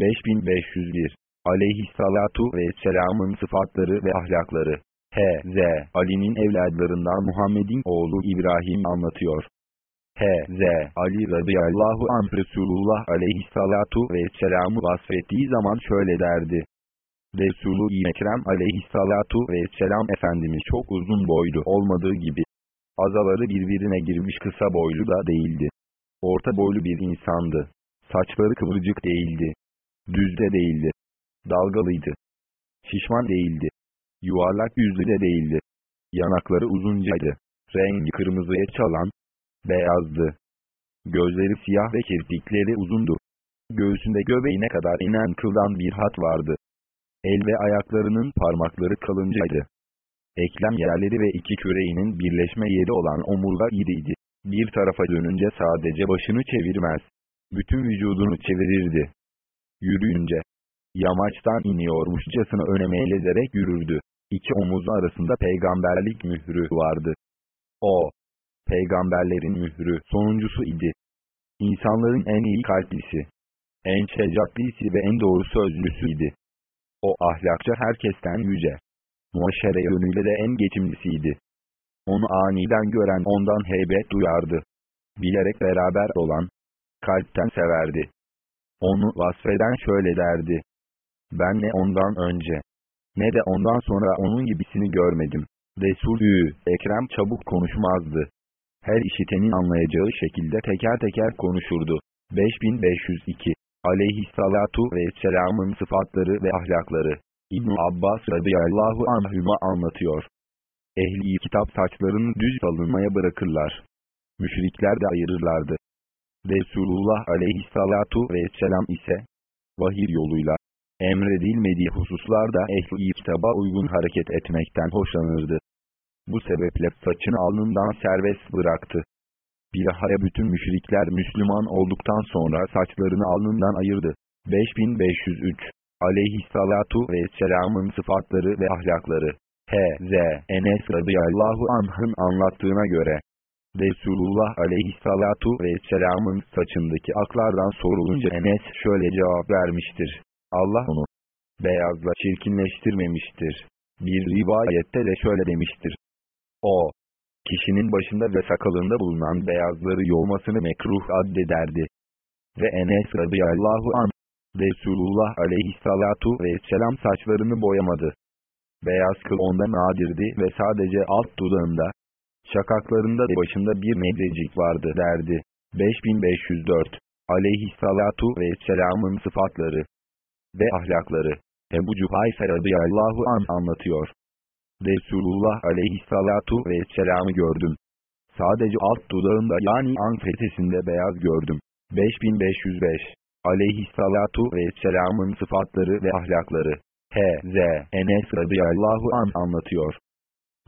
5501 Aleyhissalatu ve Selam'ın sıfatları ve ahlakları H.Z. Ali'nin evladlarından Muhammed'in oğlu İbrahim anlatıyor. H.Z. Ali radıyallahu anh Resulullah aleyhissalatu ve selamı vasfettiği zaman şöyle derdi. Resulü Ekrem aleyhissalatu ve selam Efendimiz çok uzun boylu olmadığı gibi, azaları birbirine girmiş kısa boylu da değildi. Orta boylu bir insandı. Saçları kıvırcık değildi. Düzde değildi. Dalgalıydı. Şişman değildi. Yuvarlak yüzlü de değildi. Yanakları uzuncaydı. Rengi kırmızıya çalan, beyazdı. Gözleri siyah ve kirpikleri uzundu. Göğsünde göbeğine kadar inen kıldan bir hat vardı. El ve ayaklarının parmakları kalıncaydı. Eklem yerleri ve iki küreğinin birleşme yeri olan omurga iriydi. Bir tarafa dönünce sadece başını çevirmez. Bütün vücudunu çevirirdi. Yürüyünce, yamaçtan iniyormuşçasına öne meylederek yürürdü. İki omuzu arasında peygamberlik mührü vardı. O, peygamberlerin mührü sonuncusu idi. İnsanların en iyi kalplisi, en şecatlisi ve en doğru sözlüsüydü. O ahlakça herkesten yüce. Muaşere yönüyle de en geçimlisiydi. Onu aniden gören ondan heybet duyardı. Bilerek beraber olan, kalpten severdi. Onu vasfeden şöyle derdi. Ben ne ondan önce, ne de ondan sonra onun gibisini görmedim. Resulü Ekrem çabuk konuşmazdı. Her işitenin anlayacağı şekilde teker teker konuşurdu. 5502 Aleyhissalatu ve Selam'ın sıfatları ve ahlakları İbn Abbas radıyallahu anhüma anlatıyor. Ehli kitap saçlarını düz salınmaya bırakırlar. Müşrikler de ayırırlardı. Resulullah aleyhissalatu ve selam ise vahiy yoluyla emredilmediği hususlarda ehli kitaba uygun hareket etmekten hoşlanırdı. Bu sebeple saçını alnından serbest bıraktı. Bilahare bütün müşrikler Müslüman olduktan sonra saçlarını alnından ayırdı. 5503 Aleyhissalatu ve Selam'ın sıfatları ve ahlakları H.Z. Enes radıyallahu anh'ın anlattığına göre Resulullah aleyhissalatu ve selamın saçındaki aklardan sorulunca Enes şöyle cevap vermiştir. Allah onu beyazla çirkinleştirmemiştir. Bir rivayette de şöyle demiştir. O, kişinin başında ve sakalında bulunan beyazları yolmasını mekruh addederdi. Ve Enes radıyallahu an, Resulullah aleyhissalatu ve selam saçlarını boyamadı. Beyaz kıl onda nadirdi ve sadece alt dudağında, şakaklarında başında bir medrecik vardı derdi. 5504 Aleyhissalatu ve selamın sıfatları ve ahlakları Ebu Cuhayfe radıyallahu an anlatıyor. Resulullah aleyhissalatu ve selamı gördüm. Sadece alt dudağında yani anfetesinde beyaz gördüm. 5505 Aleyhissalatu ve selamın sıfatları ve ahlakları H.Z. Enes radıyallahu an anlatıyor.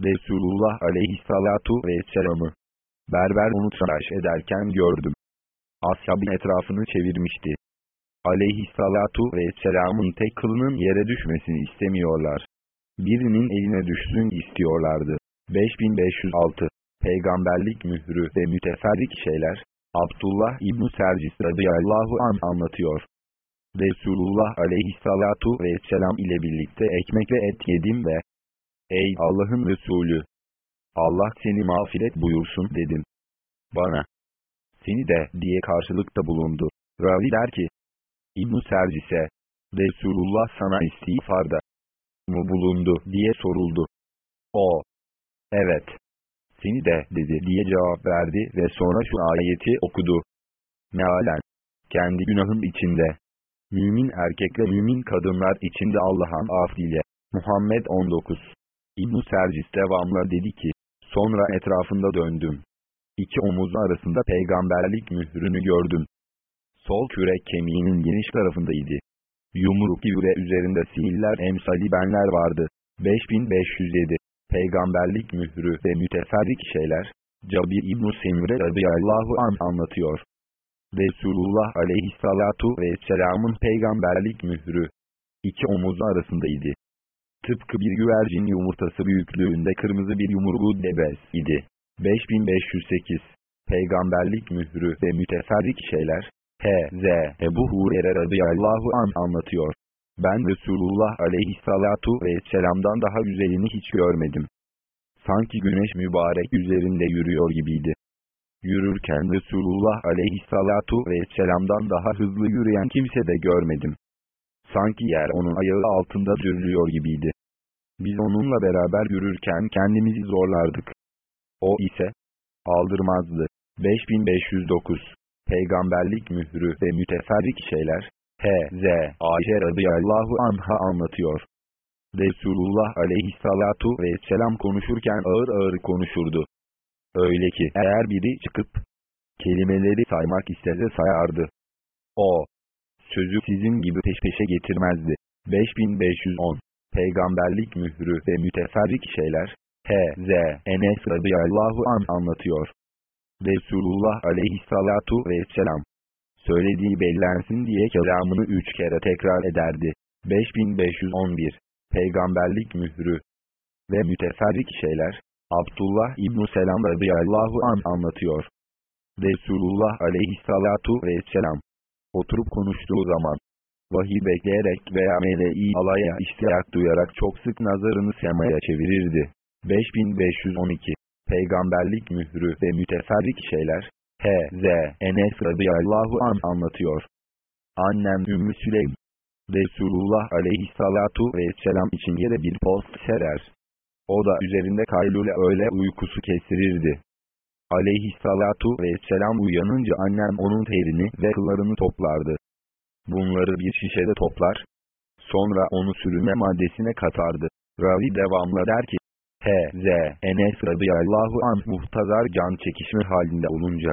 Resulullah aleyhissalatu ve selamı berber onu tıraş ederken gördüm. Ashabın etrafını çevirmişti. Aleyhissalatu ve selamın tek kılının yere düşmesini istemiyorlar birinin eline düşsün istiyorlardı. 5506 Peygamberlik mührü ve müteferrik şeyler Abdullah İbn Sercis radıyallahu an anlatıyor. Resulullah aleyhissalatu vesselam ile birlikte ekmek ve et yedim ve Ey Allah'ın Resulü! Allah seni mağfiret buyursun dedim. Bana seni de diye karşılıkta bulundu. Ravi der ki İbn Sercis'e Resulullah sana istiğfarda mu bulundu diye soruldu. O, evet, seni de dedi diye cevap verdi ve sonra şu ayeti okudu. Mealen, kendi günahın içinde, mümin erkekle mümin kadınlar içinde Allah'ın af ile. Muhammed 19. ibn Sercis devamla dedi ki, sonra etrafında döndüm. İki omuz arasında peygamberlik mührünü gördüm. Sol kürek kemiğinin geniş tarafındaydı. Yumruk yüre üzerinde sihirler emsali benler vardı. 5507 Peygamberlik mührü ve müteferrik şeyler, Cabir İbn-i Semre radıyallahu an anlatıyor. Resulullah aleyhissalatu ve selamın peygamberlik mührü, iki omuzu arasındaydı. Tıpkı bir güvercin yumurtası büyüklüğünde kırmızı bir yumruğu debez idi. 5508 Peygamberlik mührü ve müteferrik şeyler, H.Z. Ebu Hurer'e radıyallahu an anlatıyor. Ben Resulullah aleyhissalatu vesselam'dan daha güzelini hiç görmedim. Sanki güneş mübarek üzerinde yürüyor gibiydi. Yürürken Resulullah aleyhissalatu vesselam'dan daha hızlı yürüyen kimse de görmedim. Sanki yer onun ayağı altında dürülüyor gibiydi. Biz onunla beraber yürürken kendimizi zorlardık. O ise aldırmazdı. 5509 Peygamberlik mührü ve müteferrik şeyler H.Z. Ayşe radıyallahu anha anlatıyor. Resulullah aleyhissalatu vesselam konuşurken ağır ağır konuşurdu. Öyle ki eğer biri çıkıp kelimeleri saymak istese sayardı. O, sözü sizin gibi peş peşe getirmezdi. 5510 Peygamberlik mührü ve müteferrik şeyler H.Z. Enes radıyallahu an anlatıyor. Resulullah aleyhissalatu vesselam söylediği bellensin diye kelamını üç kere tekrar ederdi. 5511 Peygamberlik mührü ve müteferrik şeyler Abdullah İbn Selam radıyallahu an anlatıyor. Resulullah aleyhissalatu vesselam oturup konuştuğu zaman vahiy bekleyerek veya meleği alaya iştiyak duyarak çok sık nazarını semaya çevirirdi. 5512 Peygamberlik mührü ve müteferrik şeyler H.Z. Enes radıyallahu an anlatıyor. Annem Ümmü Süleym. Resulullah aleyhissalatu vesselam için yere bir post serer. O da üzerinde kaylule öyle uykusu kestirirdi. Aleyhissalatu vesselam uyanınca annem onun terini ve kıllarını toplardı. Bunları bir şişede toplar. Sonra onu sürüme maddesine katardı. Ravi devamla der ki, H.Z. Enes radıyallahu anh muhtazar can çekişme halinde olunca,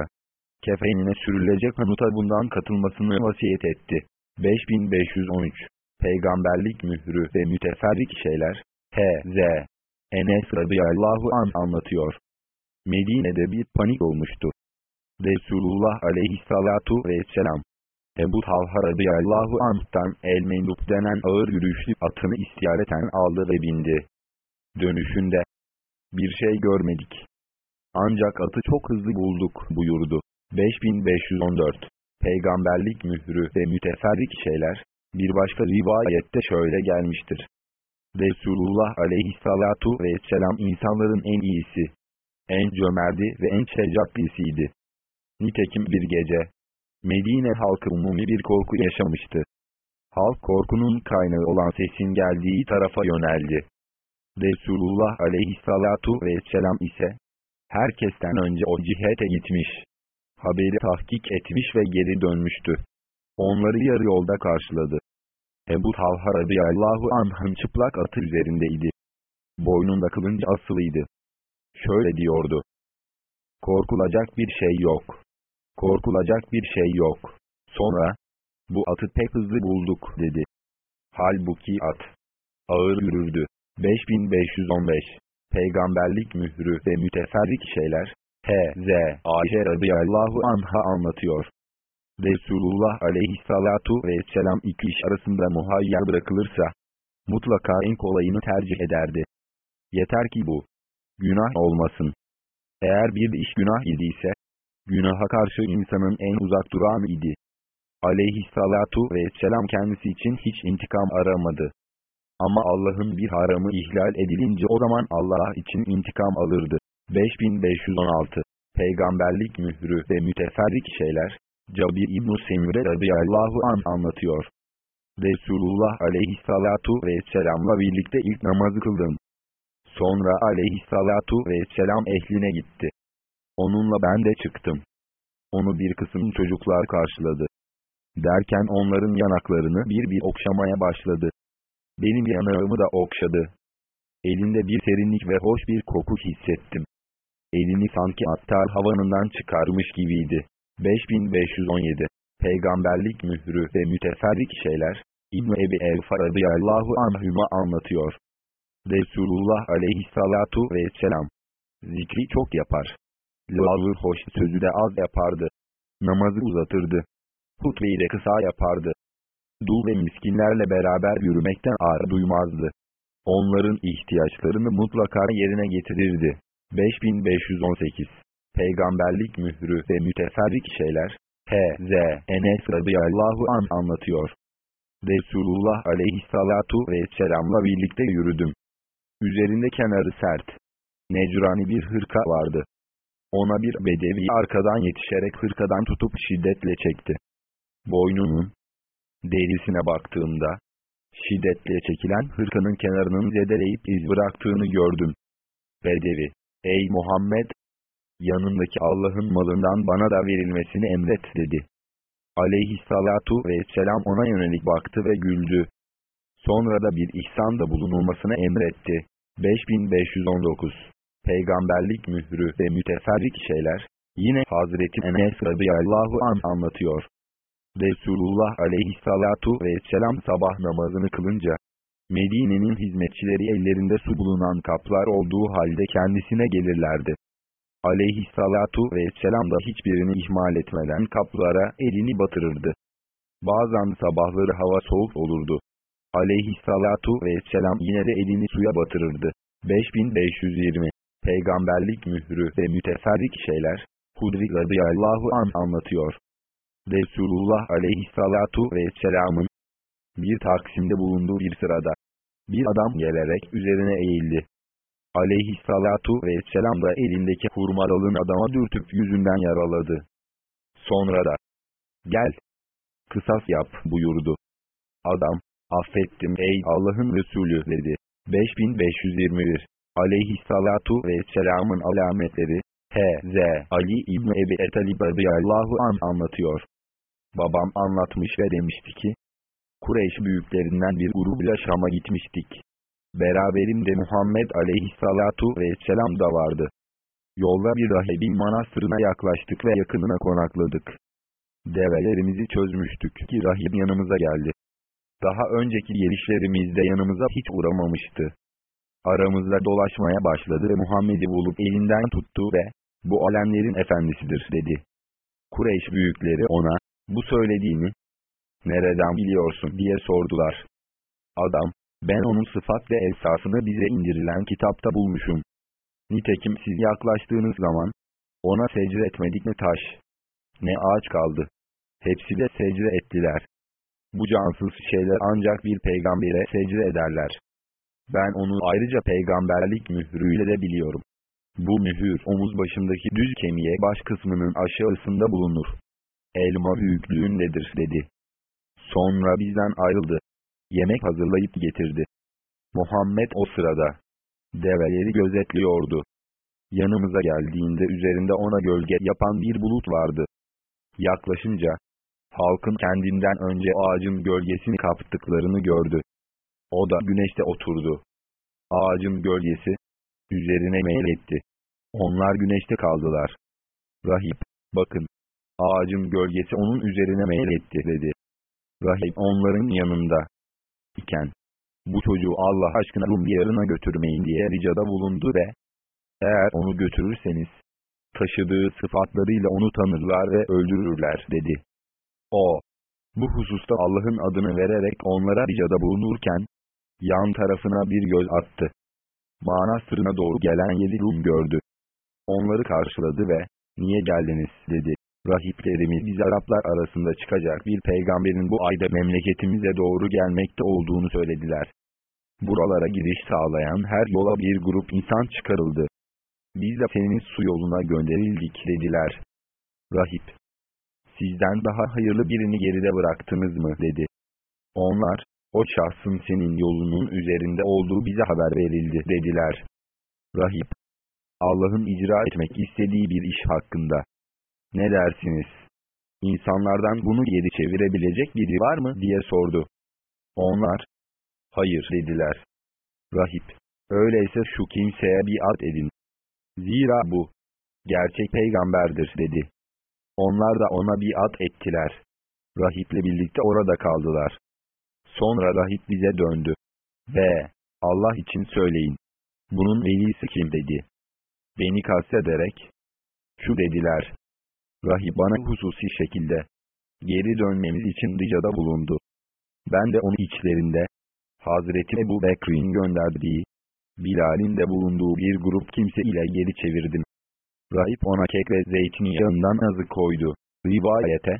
kefenine sürülecek hanuta bundan katılmasını vasiyet etti. 5513 Peygamberlik mührü ve müteferrik şeyler H.Z. Enes radıyallahu an anlatıyor. Medine'de bir panik olmuştu. Resulullah aleyhissalatu vesselam Ebu Talha radıyallahu anh'tan el mendup denen ağır yürüyüşlü atını istiyareten aldı ve bindi. Dönüşünde bir şey görmedik. Ancak atı çok hızlı bulduk buyurdu. 5514 Peygamberlik mührü ve müteferrik şeyler, bir başka rivayette şöyle gelmiştir. Resulullah aleyhissalatu vesselam insanların en iyisi, en cömerdi ve en şecaatlisiydi. Nitekim bir gece, Medine halkı umumi bir korku yaşamıştı. Halk korkunun kaynağı olan sesin geldiği tarafa yöneldi. Resulullah aleyhissalatu vesselam ise, herkesten önce o cihete gitmiş haberi tahkik etmiş ve geri dönmüştü. Onları yarı yolda karşıladı. Ebu Talha radıyallahu anh'ın çıplak atı üzerindeydi. Boynunda kılınca asılıydı. Şöyle diyordu. Korkulacak bir şey yok. Korkulacak bir şey yok. Sonra, bu atı pek hızlı bulduk dedi. Halbuki at, ağır yürürdü. 5515 Peygamberlik mührü ve müteferrik şeyler, H.Z. Ayşe radıyallahu anha anlatıyor. Resulullah aleyhissalatu vesselam iki iş arasında muhayyer bırakılırsa, mutlaka en kolayını tercih ederdi. Yeter ki bu, günah olmasın. Eğer bir iş günah idiyse, günaha karşı insanın en uzak duran idi. Aleyhissalatu vesselam kendisi için hiç intikam aramadı. Ama Allah'ın bir haramı ihlal edilince o zaman Allah için intikam alırdı. 5516 Peygamberlik mührü ve müteferrik şeyler, Cabir İbn-i Semire radıyallahu an anlatıyor. Resulullah aleyhissalatu vesselamla birlikte ilk namazı kıldım. Sonra aleyhissalatu vesselam ehline gitti. Onunla ben de çıktım. Onu bir kısım çocuklar karşıladı. Derken onların yanaklarını bir bir okşamaya başladı. Benim yanağımı da okşadı. Elinde bir serinlik ve hoş bir koku hissettim. Elini sanki attar havanından çıkarmış gibiydi. 5517 Peygamberlik mührü ve müteferrik şeyler, İbn Ebi Evfa radıyallahu anhüma anlatıyor. Resulullah aleyhissalatu vesselam, zikri çok yapar. Lavır hoş sözü de az yapardı. Namazı uzatırdı. Hutbeyi de kısa yapardı. Dul ve miskinlerle beraber yürümekten ağır duymazdı. Onların ihtiyaçlarını mutlaka yerine getirirdi. 5518 Peygamberlik mührü ve müteferrik şeyler H.Z. Enes radıyallahu an anlatıyor. Resulullah aleyhissalatu vesselamla birlikte yürüdüm. Üzerinde kenarı sert. Necrani bir hırka vardı. Ona bir bedevi arkadan yetişerek hırkadan tutup şiddetle çekti. Boynunun derisine baktığımda, şiddetle çekilen hırkanın kenarının zedeleyip iz bıraktığını gördüm. Bedevi, ey Muhammed! Yanındaki Allah'ın malından bana da verilmesini emret dedi. Aleyhissalatu vesselam ona yönelik baktı ve güldü. Sonra da bir ihsanda bulunulmasını emretti. 5519 Peygamberlik mührü ve müteferrik şeyler, yine Hazreti Enes radıyallahu an anlatıyor. Resulullah aleyhissalatu vesselam sabah namazını kılınca, Medine'nin hizmetçileri ellerinde su bulunan kaplar olduğu halde kendisine gelirlerdi. Aleyhissalatu vesselam da hiçbirini ihmal etmeden kaplara elini batırırdı. Bazen sabahları hava soğuk olurdu. Aleyhissalatu vesselam yine de elini suya batırırdı. 5520 Peygamberlik mührü ve müteferrik şeyler, Hudri radıyallahu an anlatıyor. Resulullah aleyhissalatu vesselamın bir taksimde bulunduğu bir sırada bir adam gelerek üzerine eğildi. Aleyhissalatu vesselam da elindeki hurmadalın adama dürtüp yüzünden yaraladı. Sonra da gel kısas yap buyurdu. Adam affettim ey Allah'ın Resulü dedi. 5521 Aleyhissalatu vesselamın alametleri H.Z. Ali İbni Ebi Etalib radıyallahu an anlatıyor. Babam anlatmış ve demişti ki, Kureyş büyüklerinden bir grubuyla Şam'a gitmiştik. Beraberimde Muhammed aleyhissalatu vesselam da vardı. Yolda bir rahibin manastırına yaklaştık ve yakınına konakladık. Develerimizi çözmüştük ki rahip yanımıza geldi. Daha önceki gelişlerimizde yanımıza hiç uğramamıştı. Aramızda dolaşmaya başladı ve Muhammed'i bulup elinden tuttu ve, bu alemlerin efendisidir dedi. Kureyş büyükleri ona, bu söylediğini, nereden biliyorsun diye sordular. Adam, ben onun sıfat ve esasını bize indirilen kitapta bulmuşum. Nitekim siz yaklaştığınız zaman, ona secde etmedik ne taş, ne ağaç kaldı. Hepsi de secde ettiler. Bu cansız şeyler ancak bir peygambere secde ederler. Ben onu ayrıca peygamberlik mührüyle de biliyorum. Bu mühür omuz başındaki düz kemiğe baş kısmının aşağısında bulunur. Elma büyüklüğündedir dedi. Sonra bizden ayrıldı. Yemek hazırlayıp getirdi. Muhammed o sırada develeri gözetliyordu. Yanımıza geldiğinde üzerinde ona gölge yapan bir bulut vardı. Yaklaşınca, halkın kendinden önce ağacın gölgesini kaptıklarını gördü. O da güneşte oturdu. Ağacın gölgesi, üzerine meyletti. Onlar güneşte kaldılar. Rahip, bakın, ağacın gölgesi onun üzerine meyletti dedi. Rahip onların yanında iken, bu çocuğu Allah aşkına Rum diyarına götürmeyin diye ricada bulundu ve, eğer onu götürürseniz, taşıdığı sıfatlarıyla onu tanırlar ve öldürürler dedi. O, bu hususta Allah'ın adını vererek onlara ricada bulunurken, yan tarafına bir göz attı. Manastırına doğru gelen yedi Rum gördü. Onları karşıladı ve, niye geldiniz dedi. Rahiplerimiz biz Araplar arasında çıkacak bir peygamberin bu ayda memleketimize doğru gelmekte olduğunu söylediler. Buralara giriş sağlayan her yola bir grup insan çıkarıldı. Biz de senin su yoluna gönderildik dediler. Rahip, sizden daha hayırlı birini geride bıraktınız mı dedi. Onlar, o şahsın senin yolunun üzerinde olduğu bize haber verildi dediler. Rahip, Allah'ın icra etmek istediği bir iş hakkında. Ne dersiniz? İnsanlardan bunu geri çevirebilecek biri var mı diye sordu. Onlar, hayır dediler. Rahip, öyleyse şu kimseye bir ad edin. Zira bu, gerçek peygamberdir dedi. Onlar da ona bir ad ettiler. Rahiple birlikte orada kaldılar. Sonra rahip bize döndü. Ve, Allah için söyleyin. Bunun velisi kim dedi. Beni kastederek, şu dediler. Rahip bana hususi şekilde, geri dönmemiz için ricada bulundu. Ben de onu içlerinde, Hazreti Ebu Bekir'in gönderdiği, Bilal'in de bulunduğu bir grup kimse ile geri çevirdim. Rahip ona kek ve zeytinyağından azı koydu. Rivayete,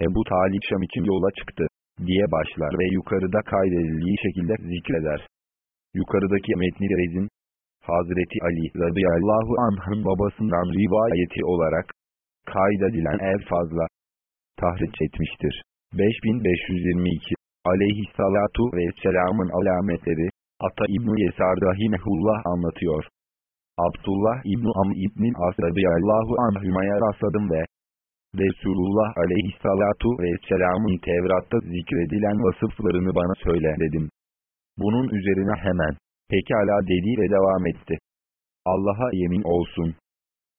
Ebu Talip Şam için yola çıktı, diye başlar ve yukarıda kaydedildiği şekilde zikreder. Yukarıdaki metni rezin, Hazreti Ali radıyallahu anh'ın babasından rivayeti olarak, kaydedilen ev fazla, tahriç etmiştir. 5522 Aleyhissalatu vesselamın alametleri, Ata İbni Yesar Rahimehullah anlatıyor. Abdullah İbni Am İbni As radıyallahu anhümaya rastladım ve Resulullah aleyhissalatu vesselamın Tevrat'ta zikredilen vasıflarını bana söyle dedim. Bunun üzerine hemen, pekala dedi ve devam etti. Allah'a yemin olsun.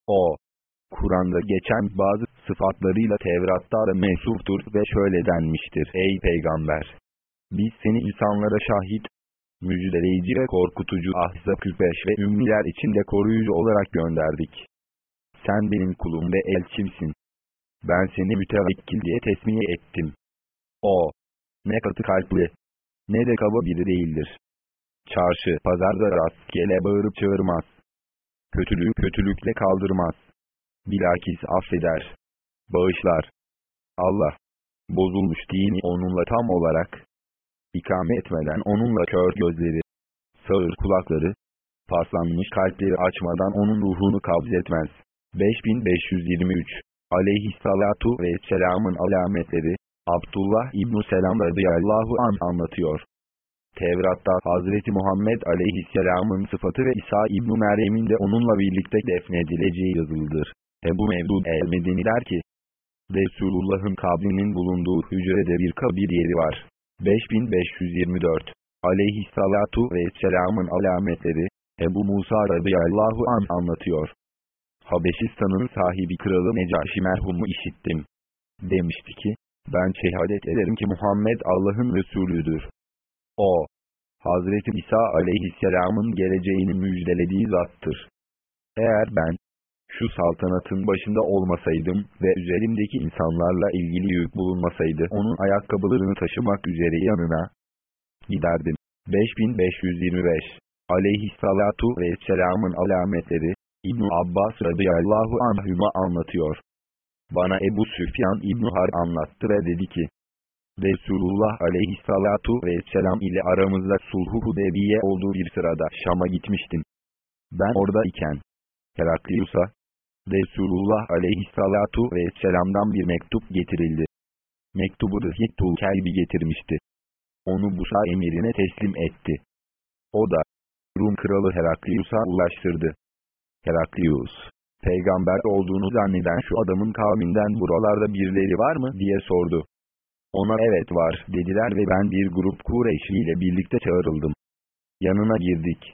O, Kur'an'da geçen bazı sıfatlarıyla Tevrat'ta mensuptur ve şöyle denmiştir. Ey Peygamber! Biz seni insanlara şahit, müjdeleyici ve korkutucu Ahzab 45 ve ümmiler içinde koruyucu olarak gönderdik. Sen benim kulum ve elçimsin. Ben seni mütevekkil diye tesmiye ettim. O, ne katı kalpli, ne de kaba biri değildir. Çarşı, pazarda rastgele bağırıp çağırmaz. Kötülüğü kötülükle kaldırmaz. Bilakis affeder. Bağışlar. Allah, bozulmuş dini onunla tam olarak, ikame etmeden onunla kör gözleri, sağır kulakları, paslanmış kalpleri açmadan onun ruhunu kabz etmez. 5523 Aleyhissalatu ve selamın alametleri, Abdullah İbn Selam radıyallahu an anlatıyor. Tevrat'ta Hazreti Muhammed aleyhisselamın sıfatı ve İsa İbn Meryem'in de onunla birlikte defnedileceği yazılıdır. Ebu Mevdud el-Medeni der ki, Resulullah'ın kabrinin bulunduğu hücrede bir kabir yeri var. 5524 Aleyhissalatu ve selamın alametleri, Ebu Musa radıyallahu an anlatıyor. Habeşistan'ın sahibi kralı Necaşi merhumu işittim. Demişti ki, ben şehadet ederim ki Muhammed Allah'ın Resulüdür. O, Hazreti İsa aleyhisselamın geleceğini müjdelediği zattır. Eğer ben, şu saltanatın başında olmasaydım ve üzerimdeki insanlarla ilgili yük bulunmasaydı onun ayakkabılarını taşımak üzere yanına giderdim. 5525 Aleyhissalatu ve selamın alametleri İbn Abbas radıyallahu anhüma anlatıyor. Bana Ebu Süfyan İbn Har anlattı ve dedi ki, Resulullah aleyhissalatu vesselam ile aramızda sulhu Hudebiye olduğu bir sırada Şam'a gitmiştim. Ben orada iken, Heraklius'a, Resulullah aleyhissalatu vesselam'dan bir mektup getirildi. Mektubu Rıhittul Kelbi getirmişti. Onu Busa emirine teslim etti. O da, Rum kralı Heraklius'a ulaştırdı. Heraklius, peygamber olduğunu zanneden şu adamın kavminden buralarda birileri var mı diye sordu. Ona evet var dediler ve ben bir grup Kureyşli ile birlikte çağrıldım. Yanına girdik.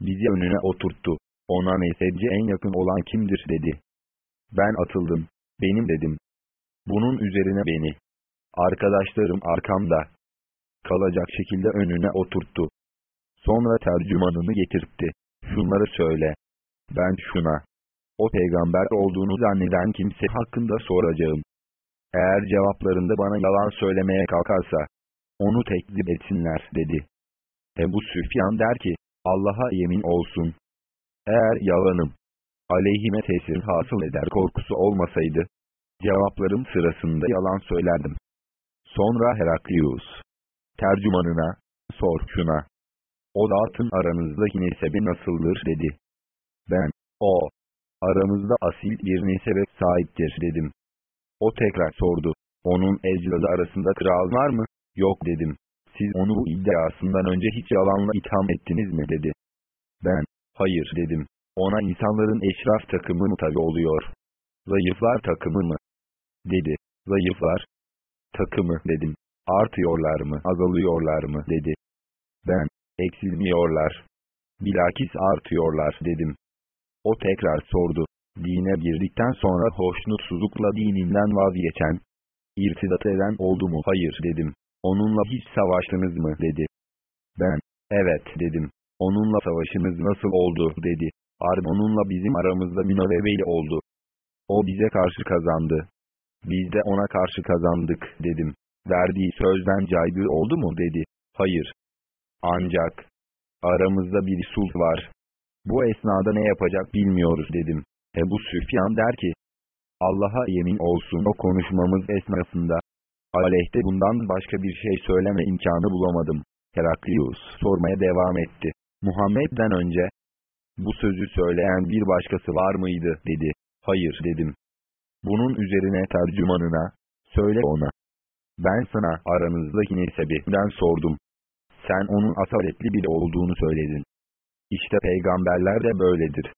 Bizi önüne oturttu. Ona mezhepçi en yakın olan kimdir dedi. Ben atıldım. Benim dedim. Bunun üzerine beni. Arkadaşlarım arkamda. Kalacak şekilde önüne oturttu. Sonra tercümanını getirtti. Şunları söyle. Ben şuna. O peygamber olduğunu zanneden kimse hakkında soracağım. Eğer cevaplarında bana yalan söylemeye kalkarsa, onu tekzip etsinler dedi. Ebu Süfyan der ki, Allah'a yemin olsun. Eğer yalanım, aleyhime tesir hasıl eder korkusu olmasaydı, cevaplarım sırasında yalan söylerdim. Sonra Heraklius, tercümanına, sor şuna. O dağıtın aranızdaki nesebi nasıldır dedi. Ben, o, aramızda asil bir nesebe sahiptir dedim. O tekrar sordu. Onun ecdadı arasında kral var mı? Yok dedim. Siz onu bu iddiasından önce hiç yalanla itham ettiniz mi dedi. Ben, hayır dedim. Ona insanların eşraf takımı mı tabi oluyor? Zayıflar takımı mı? Dedi. Zayıflar takımı dedim. Artıyorlar mı, azalıyorlar mı dedi. Ben, eksilmiyorlar. Bilakis artıyorlar dedim. O tekrar sordu. Dine girdikten sonra hoşnutsuzlukla dininden vazgeçen, irtidat eden oldu mu? Hayır dedim. Onunla hiç savaştınız mı? dedi. Ben, evet dedim. Onunla savaşınız nasıl oldu? dedi. Arb onunla bizim aramızda münavebeli oldu. O bize karşı kazandı. Biz de ona karşı kazandık dedim. Verdiği sözden caydığı oldu mu? dedi. Hayır. Ancak, aramızda bir sulh var. Bu esnada ne yapacak bilmiyoruz dedim. Ebu Süfyan der ki, Allah'a yemin olsun o konuşmamız esnasında, aleyhte bundan başka bir şey söyleme imkanı bulamadım. Heraklius sormaya devam etti. Muhammed'den önce, bu sözü söyleyen bir başkası var mıydı dedi. Hayır dedim. Bunun üzerine tercümanına, söyle ona. Ben sana aranızdaki nesebinden sordum. Sen onun asaletli biri olduğunu söyledin. İşte peygamberler de böyledir.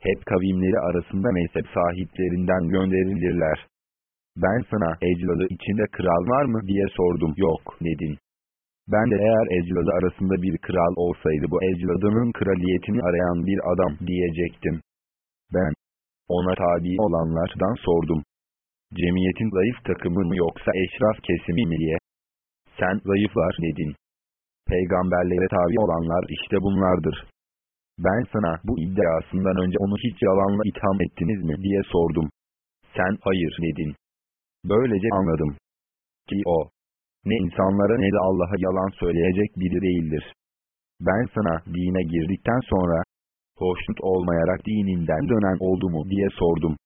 Hep kavimleri arasında mezhep sahiplerinden gönderilirler. Ben sana ecdadı içinde kral var mı diye sordum. Yok dedin. Ben de eğer ecdadı arasında bir kral olsaydı bu ecdadının kraliyetini arayan bir adam diyecektim. Ben ona tabi olanlardan sordum. Cemiyetin zayıf takımı mı yoksa eşraf kesimi mi diye. Sen zayıflar dedin. Peygamberlere tabi olanlar işte bunlardır. Ben sana bu iddiasından önce onu hiç yalanla itham ettiniz mi diye sordum. Sen hayır dedin. Böylece anladım. Ki o, ne insanlara ne de Allah'a yalan söyleyecek biri değildir. Ben sana dine girdikten sonra, hoşnut olmayarak dininden dönen oldu mu diye sordum.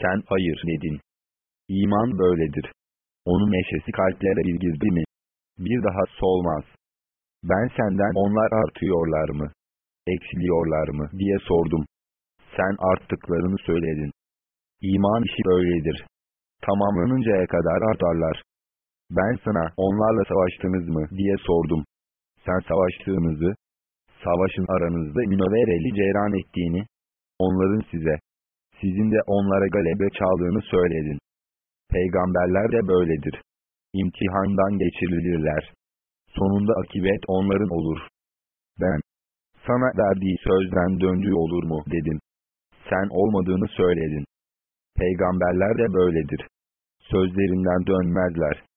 Sen hayır dedin. İman böyledir. Onun neşesi kalplere bir girdi mi? Bir daha solmaz. Ben senden onlar artıyorlar mı? Eksiliyorlar mı diye sordum. Sen arttıklarını söyledin. İman işi öyledir. Tamamlanıncaya kadar artarlar. Ben sana onlarla savaştınız mı diye sordum. Sen savaştığınızı, savaşın aranızda münevvereli ceyran ettiğini, onların size, sizin de onlara galebe çaldığını söyledin. Peygamberler de böyledir. İmtihandan geçirilirler. Sonunda akibet onların olur. Ben, sana verdiği sözden döndüğü olur mu dedim. Sen olmadığını söyledin. Peygamberler de böyledir. Sözlerinden dönmezler.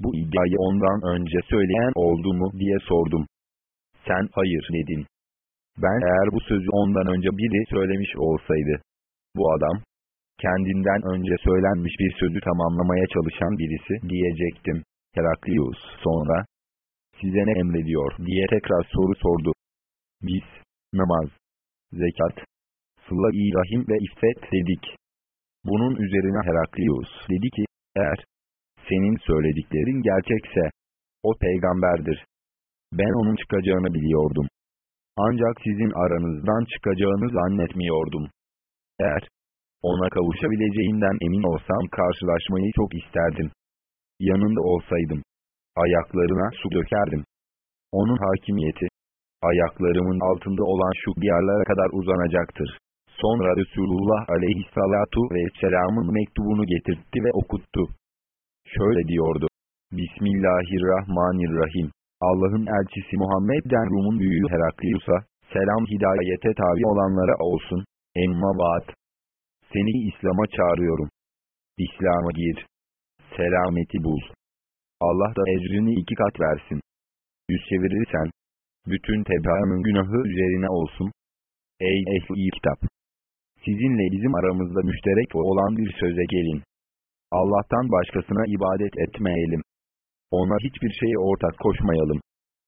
Bu iddiayı ondan önce söyleyen oldu mu diye sordum. Sen hayır dedin. Ben eğer bu sözü ondan önce biri söylemiş olsaydı, bu adam, kendinden önce söylenmiş bir sözü tamamlamaya çalışan birisi diyecektim. Heraklius sonra, size ne emrediyor diye tekrar soru sordu. Biz, namaz, zekat, sıla-i rahim ve iffet dedik. Bunun üzerine Heraklius dedi ki, eğer senin söylediklerin gerçekse, o peygamberdir. Ben onun çıkacağını biliyordum. Ancak sizin aranızdan çıkacağını zannetmiyordum. Eğer ona kavuşabileceğinden emin olsam karşılaşmayı çok isterdim. Yanında olsaydım, ayaklarına su dökerdim. Onun hakimiyeti, ayaklarımın altında olan şu diyarlara kadar uzanacaktır. Sonra Resulullah aleyhissalatu vesselamın mektubunu getirtti ve okuttu. Şöyle diyordu. Bismillahirrahmanirrahim. Allah'ın elçisi Muhammed'den Rum'un büyüğü Heraklius'a, selam hidayete tabi olanlara olsun, emma vaat. Seni İslam'a çağırıyorum. İslam'a gir. Selameti bul. Allah da ecrini iki kat versin. Yüz çevirirsen, bütün tebaanın günahı üzerine olsun. Ey ehli kitap! Sizinle bizim aramızda müşterek olan bir söze gelin. Allah'tan başkasına ibadet etmeyelim. Ona hiçbir şeye ortak koşmayalım.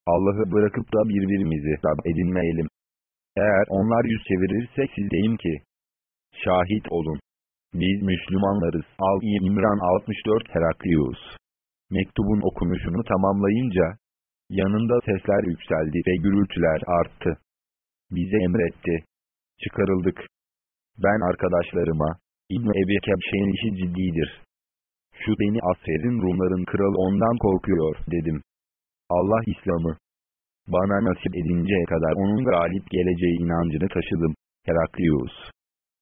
Allah'ı bırakıp da birbirimizi Rab edinmeyelim. Eğer onlar yüz çevirirse siz deyin ki, şahit olun. Biz Müslümanlarız. Al-i İmran 64 Heraklius. Mektubun okunuşunu tamamlayınca, yanında sesler yükseldi ve gürültüler arttı. Bize emretti. Çıkarıldık. Ben arkadaşlarıma, İbn-i Ebi Kebşe'nin işi ciddidir. Şu beni asrerin Rumların kralı ondan korkuyor dedim. Allah İslam'ı bana nasip edinceye kadar onun galip geleceği inancını taşıdım. Heraklius.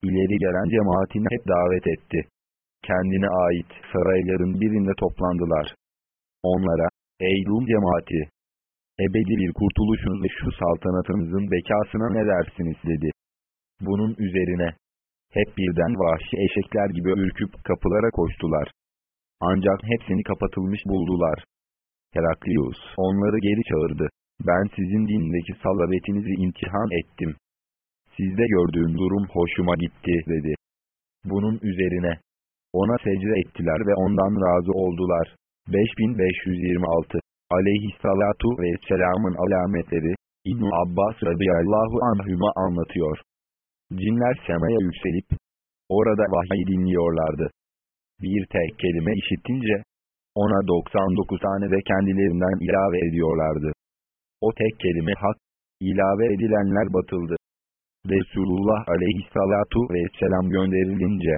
İleri gelen cemaatini hep davet etti. Kendine ait sarayların birinde toplandılar. Onlara, ey Rum cemaati! Ebedi bir kurtuluşunuz ve şu saltanatınızın bekasına ne dersiniz dedi. Bunun üzerine, hep birden vahşi eşekler gibi ürküp kapılara koştular. Ancak hepsini kapatılmış buldular. Heraklius onları geri çağırdı. Ben sizin dindeki salabetinizi imtihan ettim. Sizde gördüğüm durum hoşuma gitti dedi. Bunun üzerine ona secde ettiler ve ondan razı oldular. 5526 Aleyhissalatu vesselamın alametleri İbn Abbas radıyallahu anhüma anlatıyor. Cinler semaya yükselip Orada vahiy dinliyorlardı. Bir tek kelime işittince, ona 99 tane de kendilerinden ilave ediyorlardı. O tek kelime hak, ilave edilenler batıldı. Resulullah aleyhissalatu vesselam gönderilince,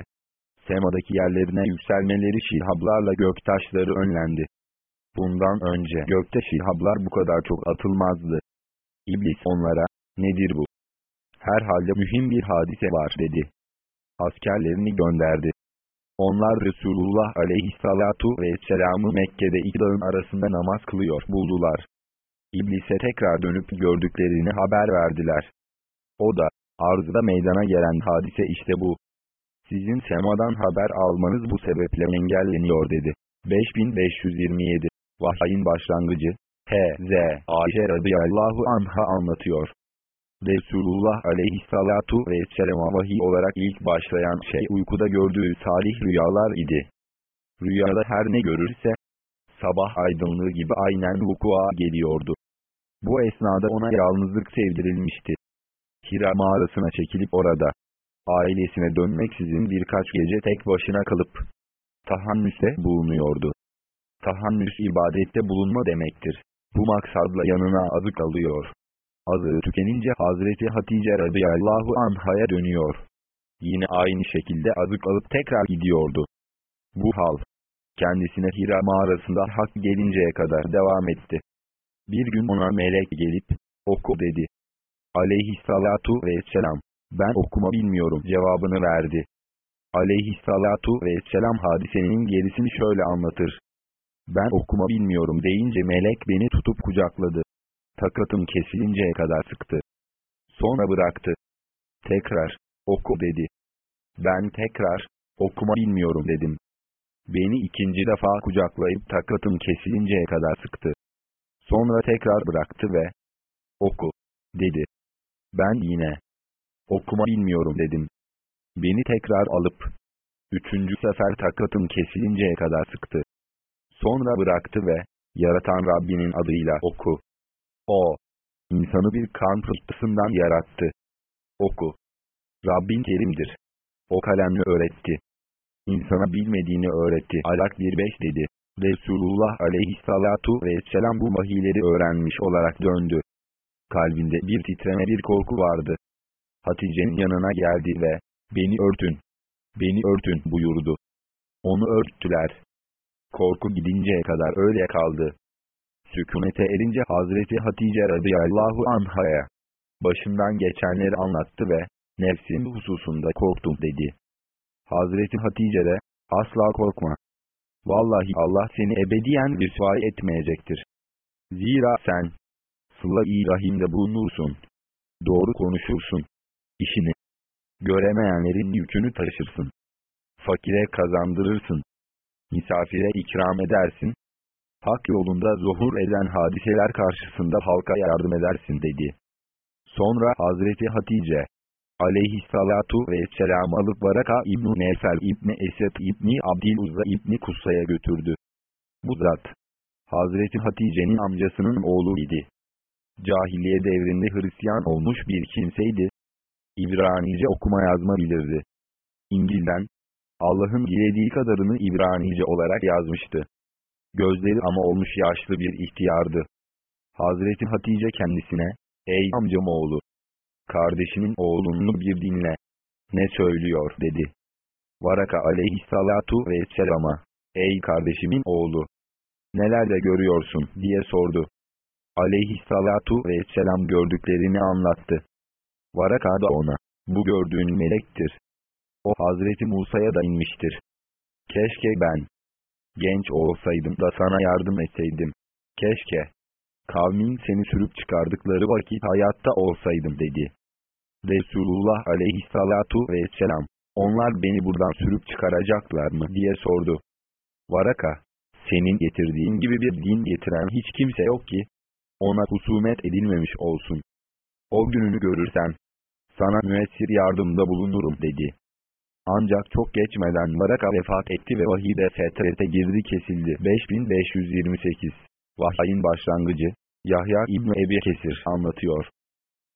semadaki yerlerine yükselmeleri şihablarla göktaşları önlendi. Bundan önce gökte şihablar bu kadar çok atılmazdı. İblis onlara, nedir bu? Herhalde mühim bir hadise var dedi. Askerlerini gönderdi. Onlar Resulullah aleyhissalatu vesselam'ı Mekke'de iki dağın arasında namaz kılıyor buldular. İblise tekrar dönüp gördüklerini haber verdiler. O da, arzda meydana gelen hadise işte bu. Sizin semadan haber almanız bu sebeple engelleniyor dedi. 5527 Vahyin başlangıcı H.Z. Ayşe radıyallahu anha anlatıyor. Resulullah aleyhissalatu vesselam'a vahiy olarak ilk başlayan şey uykuda gördüğü salih rüyalar idi. Rüyada her ne görürse, sabah aydınlığı gibi aynen vukua geliyordu. Bu esnada ona yalnızlık sevdirilmişti. Hira mağarasına çekilip orada, ailesine dönmeksizin birkaç gece tek başına kalıp, tahannüste bulunuyordu. Tahannüs ibadette bulunma demektir. Bu maksadla yanına azık alıyor. Azığı tükenince Hazreti Hatice radıyallahu anhaya dönüyor. Yine aynı şekilde azık alıp tekrar gidiyordu. Bu hal, kendisine Hira mağarasında hak gelinceye kadar devam etti. Bir gün ona melek gelip, oku dedi. Aleyhissalatu vesselam, ben okuma bilmiyorum cevabını verdi. Aleyhissalatu vesselam hadisenin gerisini şöyle anlatır. Ben okuma bilmiyorum deyince melek beni tutup kucakladı. Takatım kesilinceye kadar sıktı. Sonra bıraktı. Tekrar, oku dedi. Ben tekrar, okuma bilmiyorum dedim. Beni ikinci defa kucaklayıp takatım kesilinceye kadar sıktı. Sonra tekrar bıraktı ve, oku, dedi. Ben yine, okuma bilmiyorum dedim. Beni tekrar alıp, üçüncü sefer takatım kesilinceye kadar sıktı. Sonra bıraktı ve, yaratan Rabbinin adıyla oku. O, insanı bir kan pıhtısından yarattı. Oku. Rabbin kerimdir. O kalemle öğretti. İnsana bilmediğini öğretti. Alak 1.5 dedi. Resulullah aleyhissalatu vesselam bu vahiyleri öğrenmiş olarak döndü. Kalbinde bir titreme bir korku vardı. Hatice'nin yanına geldi ve, beni örtün, beni örtün buyurdu. Onu örttüler. Korku gidinceye kadar öyle kaldı. Sükunete erince Hazreti Hatice radıyallahu anhaya, başından geçenleri anlattı ve, nefsin hususunda korktum dedi. Hazreti Hatice de, asla korkma. Vallahi Allah seni ebediyen rüsvay etmeyecektir. Zira sen, sıla-i rahimde bulunursun. Doğru konuşursun. İşini, göremeyenlerin yükünü taşırsın. Fakire kazandırırsın. Misafire ikram edersin. Hak yolunda zuhur eden hadiseler karşısında halka yardım edersin dedi. Sonra Hazreti Hatice, aleyhissalatu vesselam alıp Varaka İbn-i Nefel İbni Esed İbni Abdiluzza İbni Kussa'ya götürdü. Bu zat, Hazreti Hatice'nin amcasının oğlu idi. Cahiliye devrinde Hristiyan olmuş bir kimseydi. İbranice okuma yazma bilirdi. İngil'den, Allah'ın dilediği kadarını İbranice olarak yazmıştı. Gözleri ama olmuş yaşlı bir ihtiyardı. Hazreti Hatice kendisine, ey amcam oğlu, kardeşinin oğlunu bir dinle. Ne söylüyor dedi. Varaka aleyhissalatu vesselama, ey kardeşimin oğlu, neler de görüyorsun diye sordu. Aleyhissalatu vesselam gördüklerini anlattı. Varaka da ona, bu gördüğün melektir. O Hazreti Musa'ya da inmiştir. Keşke ben, genç olsaydım da sana yardım etseydim. Keşke, kavmin seni sürüp çıkardıkları vakit hayatta olsaydım dedi. Resulullah aleyhissalatu vesselam, onlar beni buradan sürüp çıkaracaklar mı diye sordu. Varaka, senin getirdiğin gibi bir din getiren hiç kimse yok ki, ona husumet edilmemiş olsun. O gününü görürsen, sana müessir yardımda bulunurum dedi. Ancak çok geçmeden Varaka vefat etti ve vahide fetrete girdi kesildi. 5528 Vahyin başlangıcı, Yahya İbni Ebi Kesir anlatıyor.